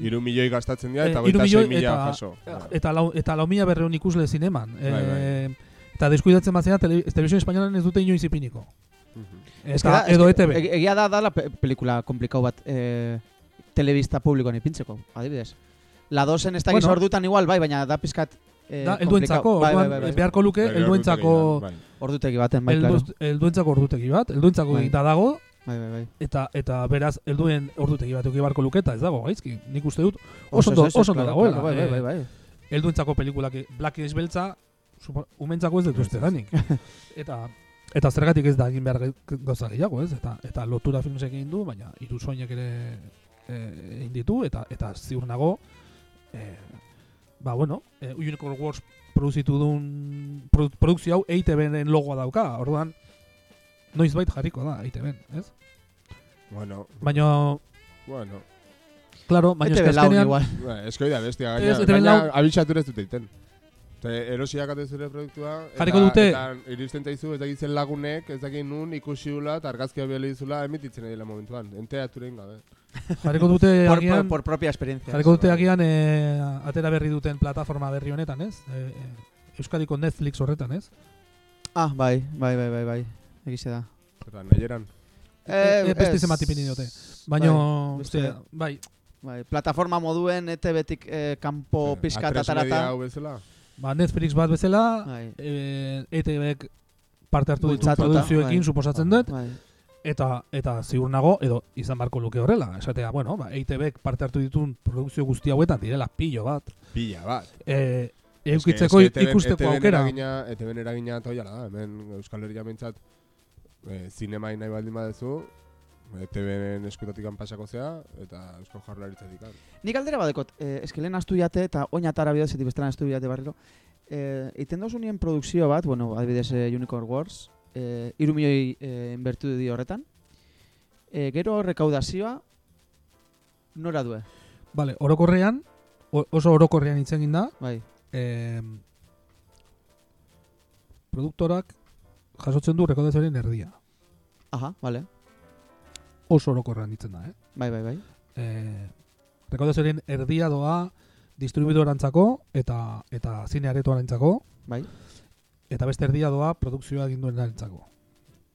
Iru milioi gastatzen dira Eh, eta goita milioi 6 mila eta- jaso. eta lau, eta lau mila berreun ikusle zineman. E, Bai, bai. Eta deskuidatzen bazea, tele, televizio espainolan ez dute inoiz ipiniko. Mhm. Ez Eta da- edo E que ETB. eg- Egia da dala pe pelikula komplikau bat eh, telebista publikoan ipintzeko, adibidez. La dosen ez dakiz Bueno. ordutan igual, bai, baina da pizkat eh, Da, helduentzako, komplikau. Bai, bai, bai, bai. beharko luke, helduentzako ordutegian, bai. Ordutegi baten, bai, claro. helduentzako ordutegi bat, helduentzako Bai. dago, Bai, bai, bai. eta eta beraz helduen ordutegi bat beharko luketa, ez dago, gaizki. Nik uste dut oso ondo oso dagoela. Bai, bai, eh, bai, bai. helduentzako pelikulak Black is beltza umentzako ez dut uste danik. eta eta zergatik ez da egin behar gauza gehiago, ez? Eta eta lotura filmsek egin du, baina hiru soinek ere eh, egin ditu eta eta ziur nago eh, ba bueno, eh, Unicorn Wars produzitu duen produ produkzio hau EITB-en logoa dauka. Orduan noizbait jarriko da EITB-en, ez? Bueno, Baina bueno. claro, baina lau azkenean igual. Ba, esko da bestia Ez, gaina. ETV Gaina lau- ez dute iten. Eta erosiak ate zure produktua. eta- Jarriko dute- Eta iristen zaizu, ez dakitzen lagunek, ez dakit nun ikusi hula, eta argazkia bihali dizula, emititzen dira momentuan. Enteatu egin gabe. jarriko dute Por, agian por, por propia experiencia. Jarriko dute agian eh, atera berri duten plataforma berri honetan, ez? Eh, eh, Euskadiko Netflix horretan, ez? Ah, bai, bai, bai, bai, bai. Egize da. Eta nahi Eh, beste ez. izen ipini diote. Baina, Bai, beste- ostia, bai, Bai, plataforma moduen ETB-tik eh, kanpo pizka eta Atres media tarata. hau bezala. ba, Netflix bat bezala, Bai. eh, ETBek parte hartu ditu Bultzatuta, produkzioekin, bai. suposatzen dut, Bai. eta eta ziur nago, edo izan barko luke horrela. Esatea, bueno, ba, ETBek parte hartu ditun produkzio guzti hauetan direla pillo bat. Pila bat. Eh, eukitzeko ikusteko aukera. Eragina, ETB-en eragina eta hoiala da, hemen Euskal Herria mentzat e, zinema nahi baldin badezu, ETB-en eskutatik pasako zea, eta Euskal Jarlaritzatik. Nik aldera badekot, eh, eske lehen astu jate eta oinatara bidezetik bestelan astu jate barriro. Eh, iten dozu nien produkzio bat, bueno, adibidez eh, Unicorn Wars, eh, iru milioi eh, inbertu di horretan. Eh, gero rekaudazioa nora due, Vale, orokorrean, oso orokorrean hitz egin da, bai. eh, produktorak jasotzen du rekaudazioaren erdia. Aha, vale. Oso orokorrean ditzen da, eh? Bai, bai, bai. eh rekaudazioaren erdia doa distribuidorantzako eta eta zine aretoarentzako Bai. eta beste erdia doa produkzioa egin duenarentzako.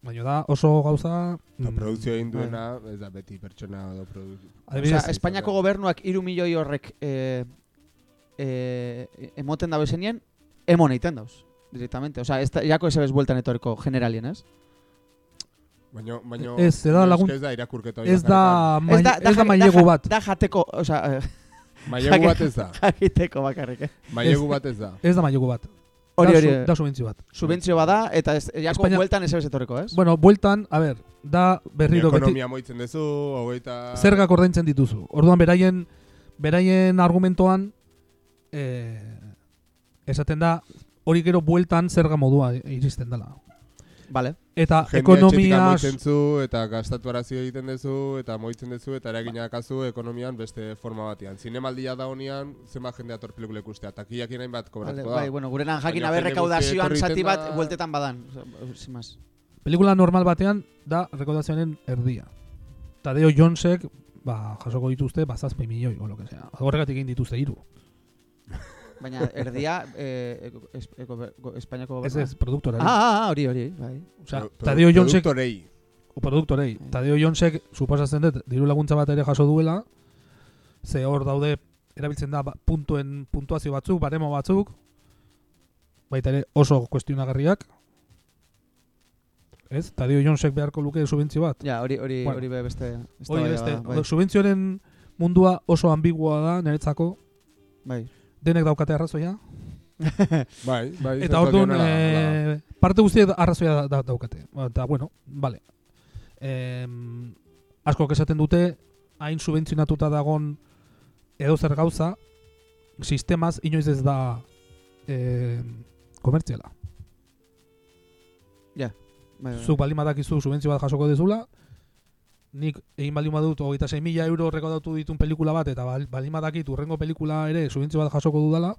Baina da oso gauza Eta mm, produkzio egin duena, ez da beti pertsona edo produkzio. Osea, Espainiako gobernuak iru milioi horrek eh, eh, emoten dabe zenien, emon egiten dauz, directamente. Osea, ez da, jako ez bueltan etoriko generalien, ez? Baina, baina, Ez, ez da lagun- Ez da irakurketa hori ez da ez da, ja- mailegu ja- bat. Da jateko, osea, eh, Mailegu bat ez da. jakiteko bakarrik, eh? Mailegu bat ez da. Ez da mailegu bat. Hori, da, hori, su- da subentzio bat. subentzio bada, eta ez, jako Espainia- bueltan ez ez etorriko, ez? Bueno, bueltan, a ber, da berriro beti Ekonomia moitzen duzu, hogeita... zergak ordaintzen dituzu. Orduan beraien beraien argumentoan eh, esaten da hori gero bueltan zerga modua iristen dela. Vale. Eta Jendea ekonomia etxetik moitzen zu, eta gastatuarazio egiten duzu, eta moitzen duzu, eta eraginak azu ekonomian beste forma batean. Zinemaldia da honean, zenbat jendea ator pelikula ikustea, takiak hain bat Vale, kobratuko da. bai, bueno, gurenan jakin aber rekaudazioan zati bat bueltetan badan. Sin más. pelikula normal batean da rekaudazioaren erdia. Tadeo Jonesek ba, jasoko dituzte bazazpe milioi, o lo que sea. Horregatik egin dituzte hiru. Baina erdia eh, es- Espainiako Ez gobernua. ez, produktora. Ah, ah, ah, hori, hori, bai. Osea, Pro- Tadeo Jonesek produktorei. O produktorei. Bai. Tadeo Jonesek suposatzen dut diru laguntza bat ere jaso duela. Ze hor daude erabiltzen da ba- puntuen puntuazio batzuk, baremo batzuk. Baita ere oso kuestionagarriak. Ez? Tadeo Jonesek beharko luke subentzio bat. Ja, hori, hori, Bueno. hori be beste. Hori beste, bada, bai. subentzioaren mundua oso ambigua da niretzako. Bai. Denek daukate arrazoia. Bai, bai. Eta orduan, eh, parte guztiek arrazoia da, da, daukate. Eta, bueno, vale. Eh, asko esaten dute, hain subentzionatuta dagon edo zer gauza, sistemaz inoiz ez da eh, komertziala. Bai, bai. Zuk baldin badakizu subentzio bat jasoko dezula, nik egin baldin badut hogeita 6 mila euro rekodatu ditun pelikula bat, eta bal- baldin badakit urrengo pelikula ere subentzio bat jasoko dudala,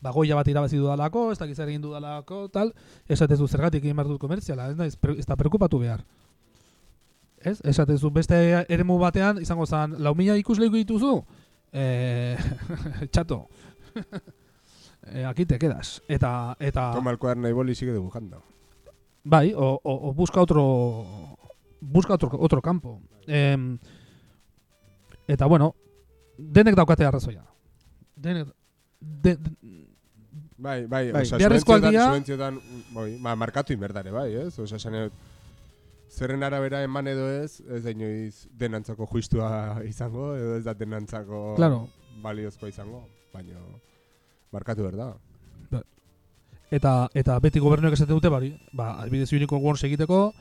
ba goia bat irabazi dudalako, ez dakit zer egin dudalako, tal, esatezu zergatik egin behar dut komertziala, ez, pre- ez da preokupatu behar. Ez? Esatezu beste eremu batean izango zen lau mila ikusleiko dituzu. Eh, txato. eh, aquí te quedas. Eta eta Toma el cuaderno y boli y sigue dibujando. bai, o, o, o busca otro busca otro otro campo. Em, eta bueno, denek daukate arrazoia. Denek de, de, Bai, bai, Bai. osea, Beharrezkoak subentzioetan, dira- bai, ma, markatu inberdare, bai, ez? Osea, esan edut, zerren arabera eman edo ez, ez da inoiz denantzako juistua izango, edo ez da denantzako Claro. baliozkoa izango, baina markatu berda. eta eta beti gobernuak esaten dute bari, ba, adibidez Wars egiteko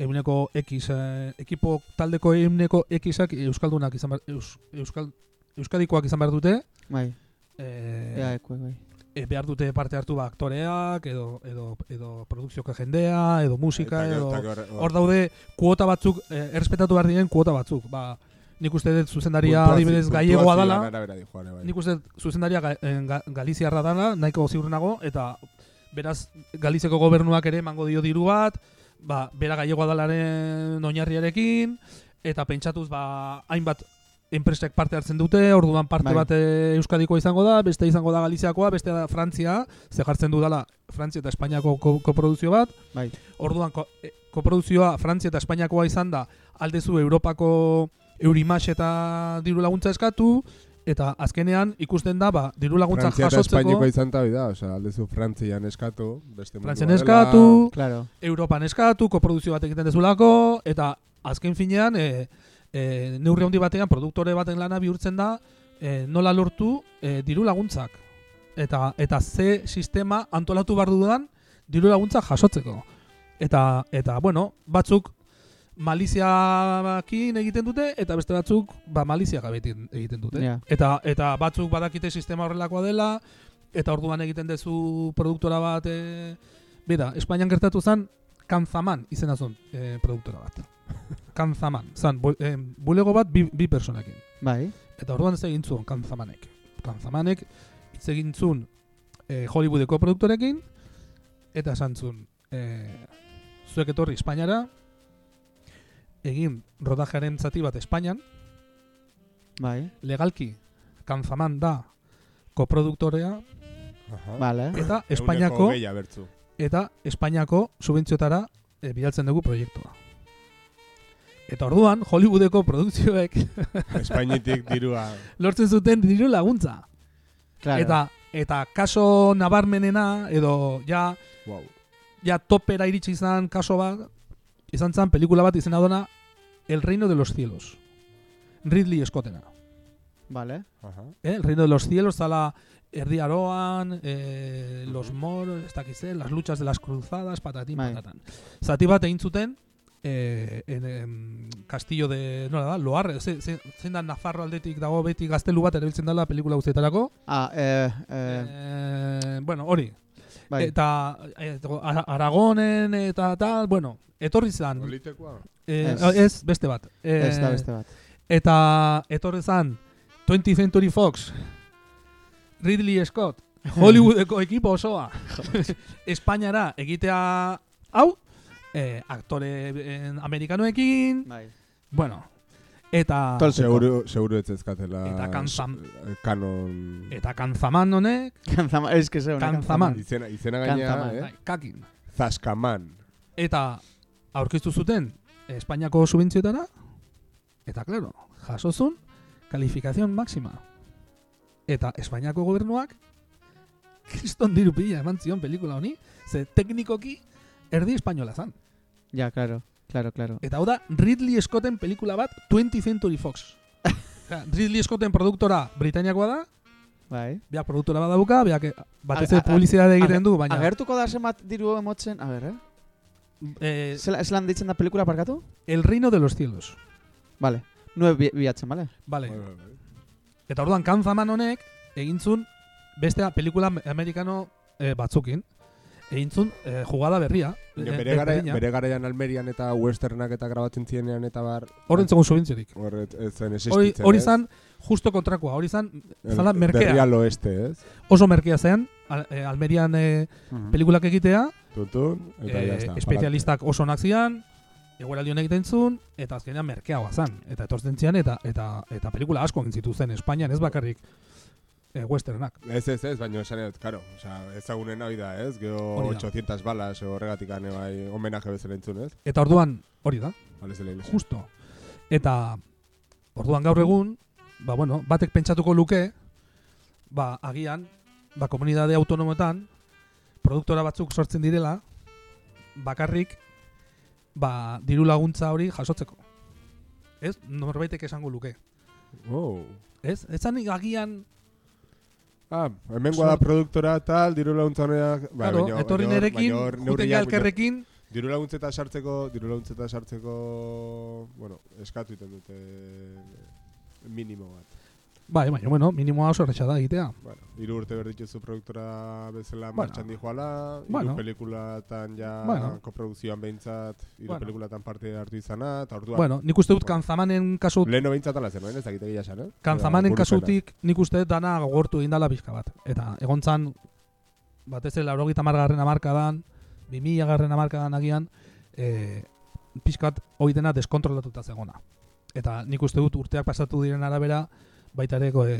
euneko X eh, ekipo taldeko euneko Xak euskaldunak izan behar, eus, euskal, euskadikoak izan behar dute. Bai, eh, ea, ekue, bai. e, behar dute parte hartu ba, aktoreak edo, edo, edo produkzioko jendea edo musika edo hor. daude kuota batzuk eh, errespetatu behar diren kuota batzuk. Ba, nik uste dut zuzendaria adibidez gallegoa dala. bai. Nik uste dut zuzendaria ga, eh, ga, Galiziarra dana, nahiko ziur nago, eta beraz Galiziako gobernuak ere emango dio diru bat, ba, bera gallego dalaren oinarriarekin, eta pentsatuz ba, hainbat enpresek parte hartzen dute, orduan parte Bai. bat eh, Euskadikoa izango da, beste izango da Galiziakoa, beste da Frantzia, ze jartzen du dala Frantzia eta Espainiako ko, koprodukzio bat, Bai. orduan ko, eh, koprodukzioa Frantzia eta Espainiakoa izan da, aldezu Europako Eurimax eta diru laguntza eskatu, eta azkenean ikusten da, ba, diru laguntza Frantzia eta jasotzeko, Espainiko izan tabi da, osea, aldezu Frantzian eskatu, beste Frantzian dela. eskatu, Claro. Europan eskatu, koprodukzio bat egiten dezulako, eta azken finean, e, e, neurri handi batean, produktore baten lana bihurtzen da, e, nola lortu e, diru laguntzak. Eta, eta ze sistema antolatu behar dudan diru laguntzak jasotzeko. Eta, eta bueno, batzuk maliziakin egiten dute, eta beste batzuk ba, malizia gabe egiten dute. Ja. Eta, eta batzuk badakite sistema horrelakoa dela, eta orduan egiten duzu produktora bat, e, bera, Espainian gertatu zen, Kanzaman izena zuen e, produktora bat. Kanzaman, zan, bu, e, bulego bat bi, bi personekin. Bai. Eta orduan ez egin zuen Kanzamanek. Kanzamanek hitz egin zuen e, Hollywoodeko produktorekin, eta esan zuen, e, zuek etorri Espainiara, egin rodajearen zati bat Espainian, Bai. legalki Kanzaman da koproduktorea, Aha. Vale. eta Espainiako eta Espainiako subentziotara e, bidaltzen dugu proiektua. Eta orduan, Hollywoodeko produkzioek Espainitik dirua. lortzen zuten diru laguntza. Claro. Eta eta kaso nabarmenena edo ja Wow. ja topera iritsi izan kaso bat izan zen pelikula bat izena dona El Reino de los Cielos. Ridley Scottena. Vale. Aha. Eh? El Reino de los Cielos zala Erdi Aroan, eh, los moros, ez dakiz, eh, las luchas de las cruzadas, patatín, Bai. patatan. Zati bat egin zuten, eh, en, em, Castillo de, nola da, Loarre, ze, ze, zein da Nafarro aldetik dago beti gaztelu bat erabiltzen dela pelikula guztietarako. Ah, eh, eh, Eh, bueno, hori. Bai. Eta eh, Ara- Aragonen eta tal, bueno, etorri zan. Olitekoa. Eh, Ez. ez, beste bat. Eh, ez da beste bat. Eta etorri zan 20th Century Fox, Ridley Scott, Hollywoodeko ekipo osoa, Espainiara egitea hau, eh, aktore eh, amerikanoekin, Bai. bueno, eta Tolseko. Seguro, seguro ez ezkatela Eta kanzam- s- kanon... eta kanzaman honek, Kanzaman, es que se Kanzaman. Izena, izena gaina, Kanzaman, eh? bai, kakin. Zaskaman. Eta aurkeztu zuten Espainiako subentziotara, eta claro, jasozun, kalifikazion máxima. Eta Espainiako gobernuak kriston diru pila eman zion pelikula honi, ze teknikoki erdi espainola zan. Ja, claro. Claro, claro. Eta hau da Ridley Scotten pelikula bat 20th Century Fox. Ridley Scotten produktora Britaniakoa da, Bai. beak produktora badabuka, beak eh, batez A- ere a- publizitate egiten du, baina Agertuko da zenbat diru emotzen, a ber, eh? eh, Zela, zelan ditzen da pelikula parkatu? El Reino de los Cielos. Vale. Nue bi, biatzen, vale? Vale. Bai, bai, bai. Eta orduan Kanzaman honek egintzun beste pelikula amerikano eh, batzukin egintzun eh, jugada berria. Baina eh, bere, gara, bere garaian Almerian eta westernak eta grabatzen zienean eta bar... Hor entzegun subentziorik. Hor ez ez zen Hori, hori zan justo kontrakoa, hori zan zala merkea. Berri al oeste, ez? oso merkea zen, al, eh, Almerian eh, Mhm. pelikulak egitea, Tutun, eta ya está. espezialistak oso onak zian, egueraldi honek zuen, eta azkenean merkeagoa zan. Eta etortzen zian, eta, eta, eta pelikula asko egin zituzten Espainian, ez bakarrik e, westernak. Ez, ez, ez, baina esan dut, karo, oza, ezagunen hori da, ez? Da. 800 balas o horregatik ane bai homenaje bezala entzun, ez? Eta orduan, hori da, justo. Eta orduan gaur egun, ba, bueno, batek pentsatuko luke, ba, agian, ba, komunidade autonomoetan, produktora batzuk sortzen direla, bakarrik, ba, diru laguntza hori jasotzeko. Ez? Norbaitek esango luke. Oh. Ez? Etzan agian, Ah, hemengoa da produktora tal, diru laguntzaneak... Bai, claro, baina- etorri nerekin, juten baina Diru laguntzeta sartzeko, diru laguntzeta sartzeko, bueno, eskatu iten dute minimo bat. Bai, baina, bueno, minimoa oso erretxa da egitea. Bueno, hiru urte berdituzu produktora bezala Bueno. martxan dijoala, hiru Bueno. pelikulatan ja Bueno. koprodukzioan behintzat, hiru Bueno. pelikulatan parte hartu izana, eta orduan, Bueno, nik uste dut kanzamanen kasu, leheno behintzat ala zen, ez dakit egia esan, eh? kanzamanen kasutik nik uste dut dana gogortu egin dala pixka bat. Eta egon zan, batez ere laurogeita margarren amarkadan, 2000 garren amarkadan agian, e, pixka bat hori dena deskontrolatuta zegona. Eta nik uste dut urteak pasatu diren arabera, baita ere e,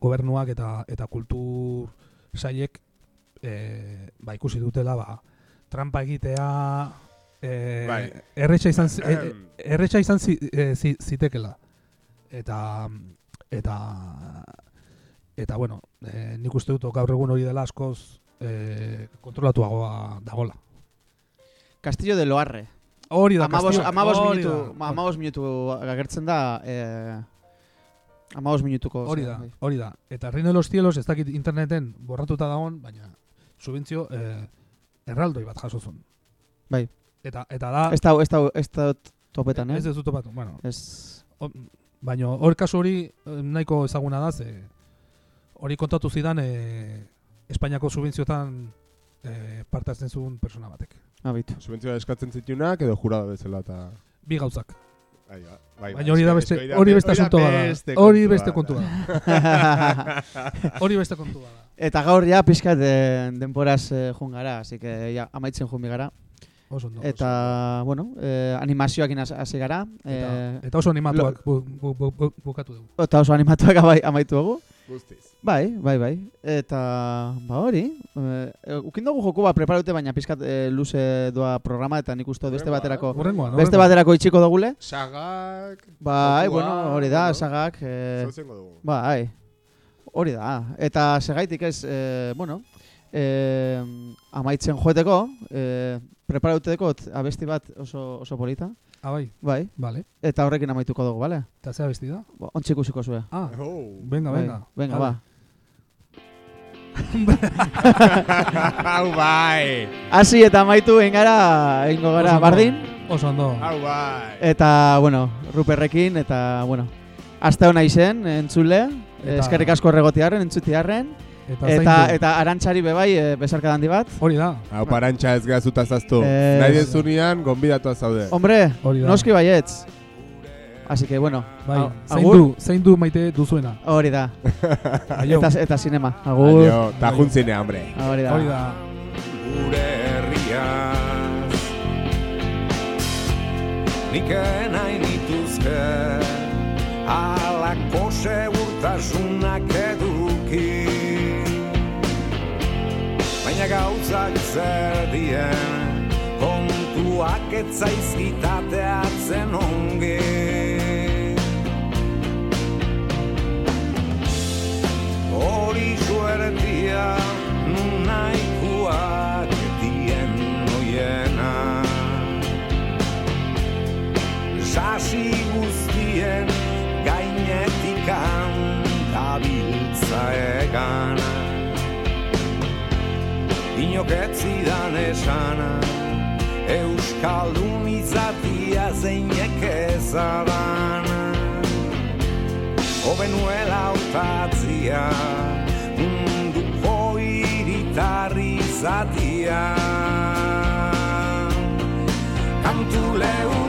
gobernuak eta eta kultur saiek e, ba, ikusi dutela ba, trampa egitea e, Bai. erretxa izan, e, erretxa izan zi, e, zi, zitekela. Eta eta eta bueno, e, nik uste dut gaur egun hori dela askoz e, kontrolatuagoa dagola. Castillo de Loarre. Hori da, Amabos, Castillo. amabos Hori minutu, da. amabos minutu agertzen da, eh, amabos minutuko. Hori da, bai. hori da. Eta Reino de los Cielos ez dakit interneten borratuta dagoen, baina subentzio eh, erraldoi bat jaso zuen. Bai. Eta eta da Ez da, ez da, ez da topetan, eh? ez dut topatu. Bueno, Ez, o- baina hor kasu hori eh, nahiko ezaguna da ze hori kontatu zidan eh, Espainiako subentziotan eh, parte hartzen zuen persona batek. abitu. Subentzioa eskatzen zitunak edo jurada bezala eta... Bi gauzak. Bai, ba, bai, Baina hori da beste hori beste hori da asunto bada. beste Hori beste kontua da. Hori beste kontua da. Eta gaur ja pixkat eh, denporaz eh, jun gara, así que ja, amaitzen jun gara. Oso ondo. Eta, bueno, eh, animazioakin hasi- hasi gara. Eta, Eh, eta oso animatuak bu, bu, bu, bu, bukatu dugu. eta oso animatuak amaitu dugu. Guztiz. Bai, bai, bai. Eta, ba hori, eh, eh, ukin dugu joku bat preparute, baina pizkat eh, luze doa programa, eta nik uste beste baterako, Horrengoan, beste horrengoan. baterako itxiko dugule. Sagak... Bai, bueno, hori da, sagak. Eh, Zauzengo dugu. bai, hori da. Eta segaitik ez, eh, bueno, eh, amaitzen joeteko, eh, preparatuteko abesti bat oso, oso polita. Ah, bai, Bai, vale. eta horrekin amaituko dugu, bale? Eta zea besti da? Ba, Ontsi ikusiko zue. Ah, Oh. venga, Bai, venga. Venga, Vale. ba. Hau bai! Hasi eta amaitu egin gara, egingo gara Oso ondo. bardin. Oso ondo. Hau bai! Eta, bueno, Ruperrekin, eta, bueno, Azte hona izen, entzule, Eta- eskerrik asko erregotiarren, entzutiarren, Eta, eta, eta arantxari bebai, e, besarka handi bat. Hori da. Hau parantxa ez gazuta zaztu. Ez. Nahi dezunean, gonbidatua zaude. Hombre, Hori da. noski baietz. Así que, bueno, Bai, a- zein agur. du, zein du maite duzuena. hori da. Eta, eta sinema, agur. Aio, ta juntzinea, hombre. Hori da. Hori da. gure herriaz Nik nahi nituzke Alako segurtasunak eduki Baina gauzak zer dien Kontuak etzaizkitateatzen ongi Hori suertia nun nahikoak dien oiena. Sasi guztien gainetikan dabiltza egan. Inoketzidan esana Euskaldun izatia zeinek ezadan Obenuela hautatzia Munduko iritarri izatia Kantu leunak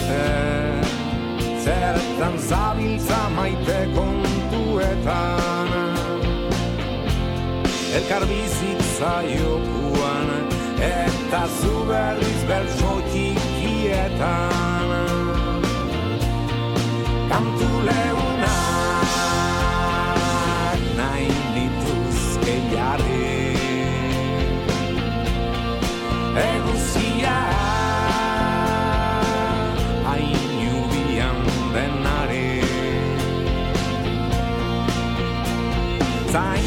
didate Zertan zabiltza maite kontuetan Elkar bizitza jokuan. Eta zu berriz bertso txikietan Kantu leunak nahi nituzke jarri Eguzi Bye.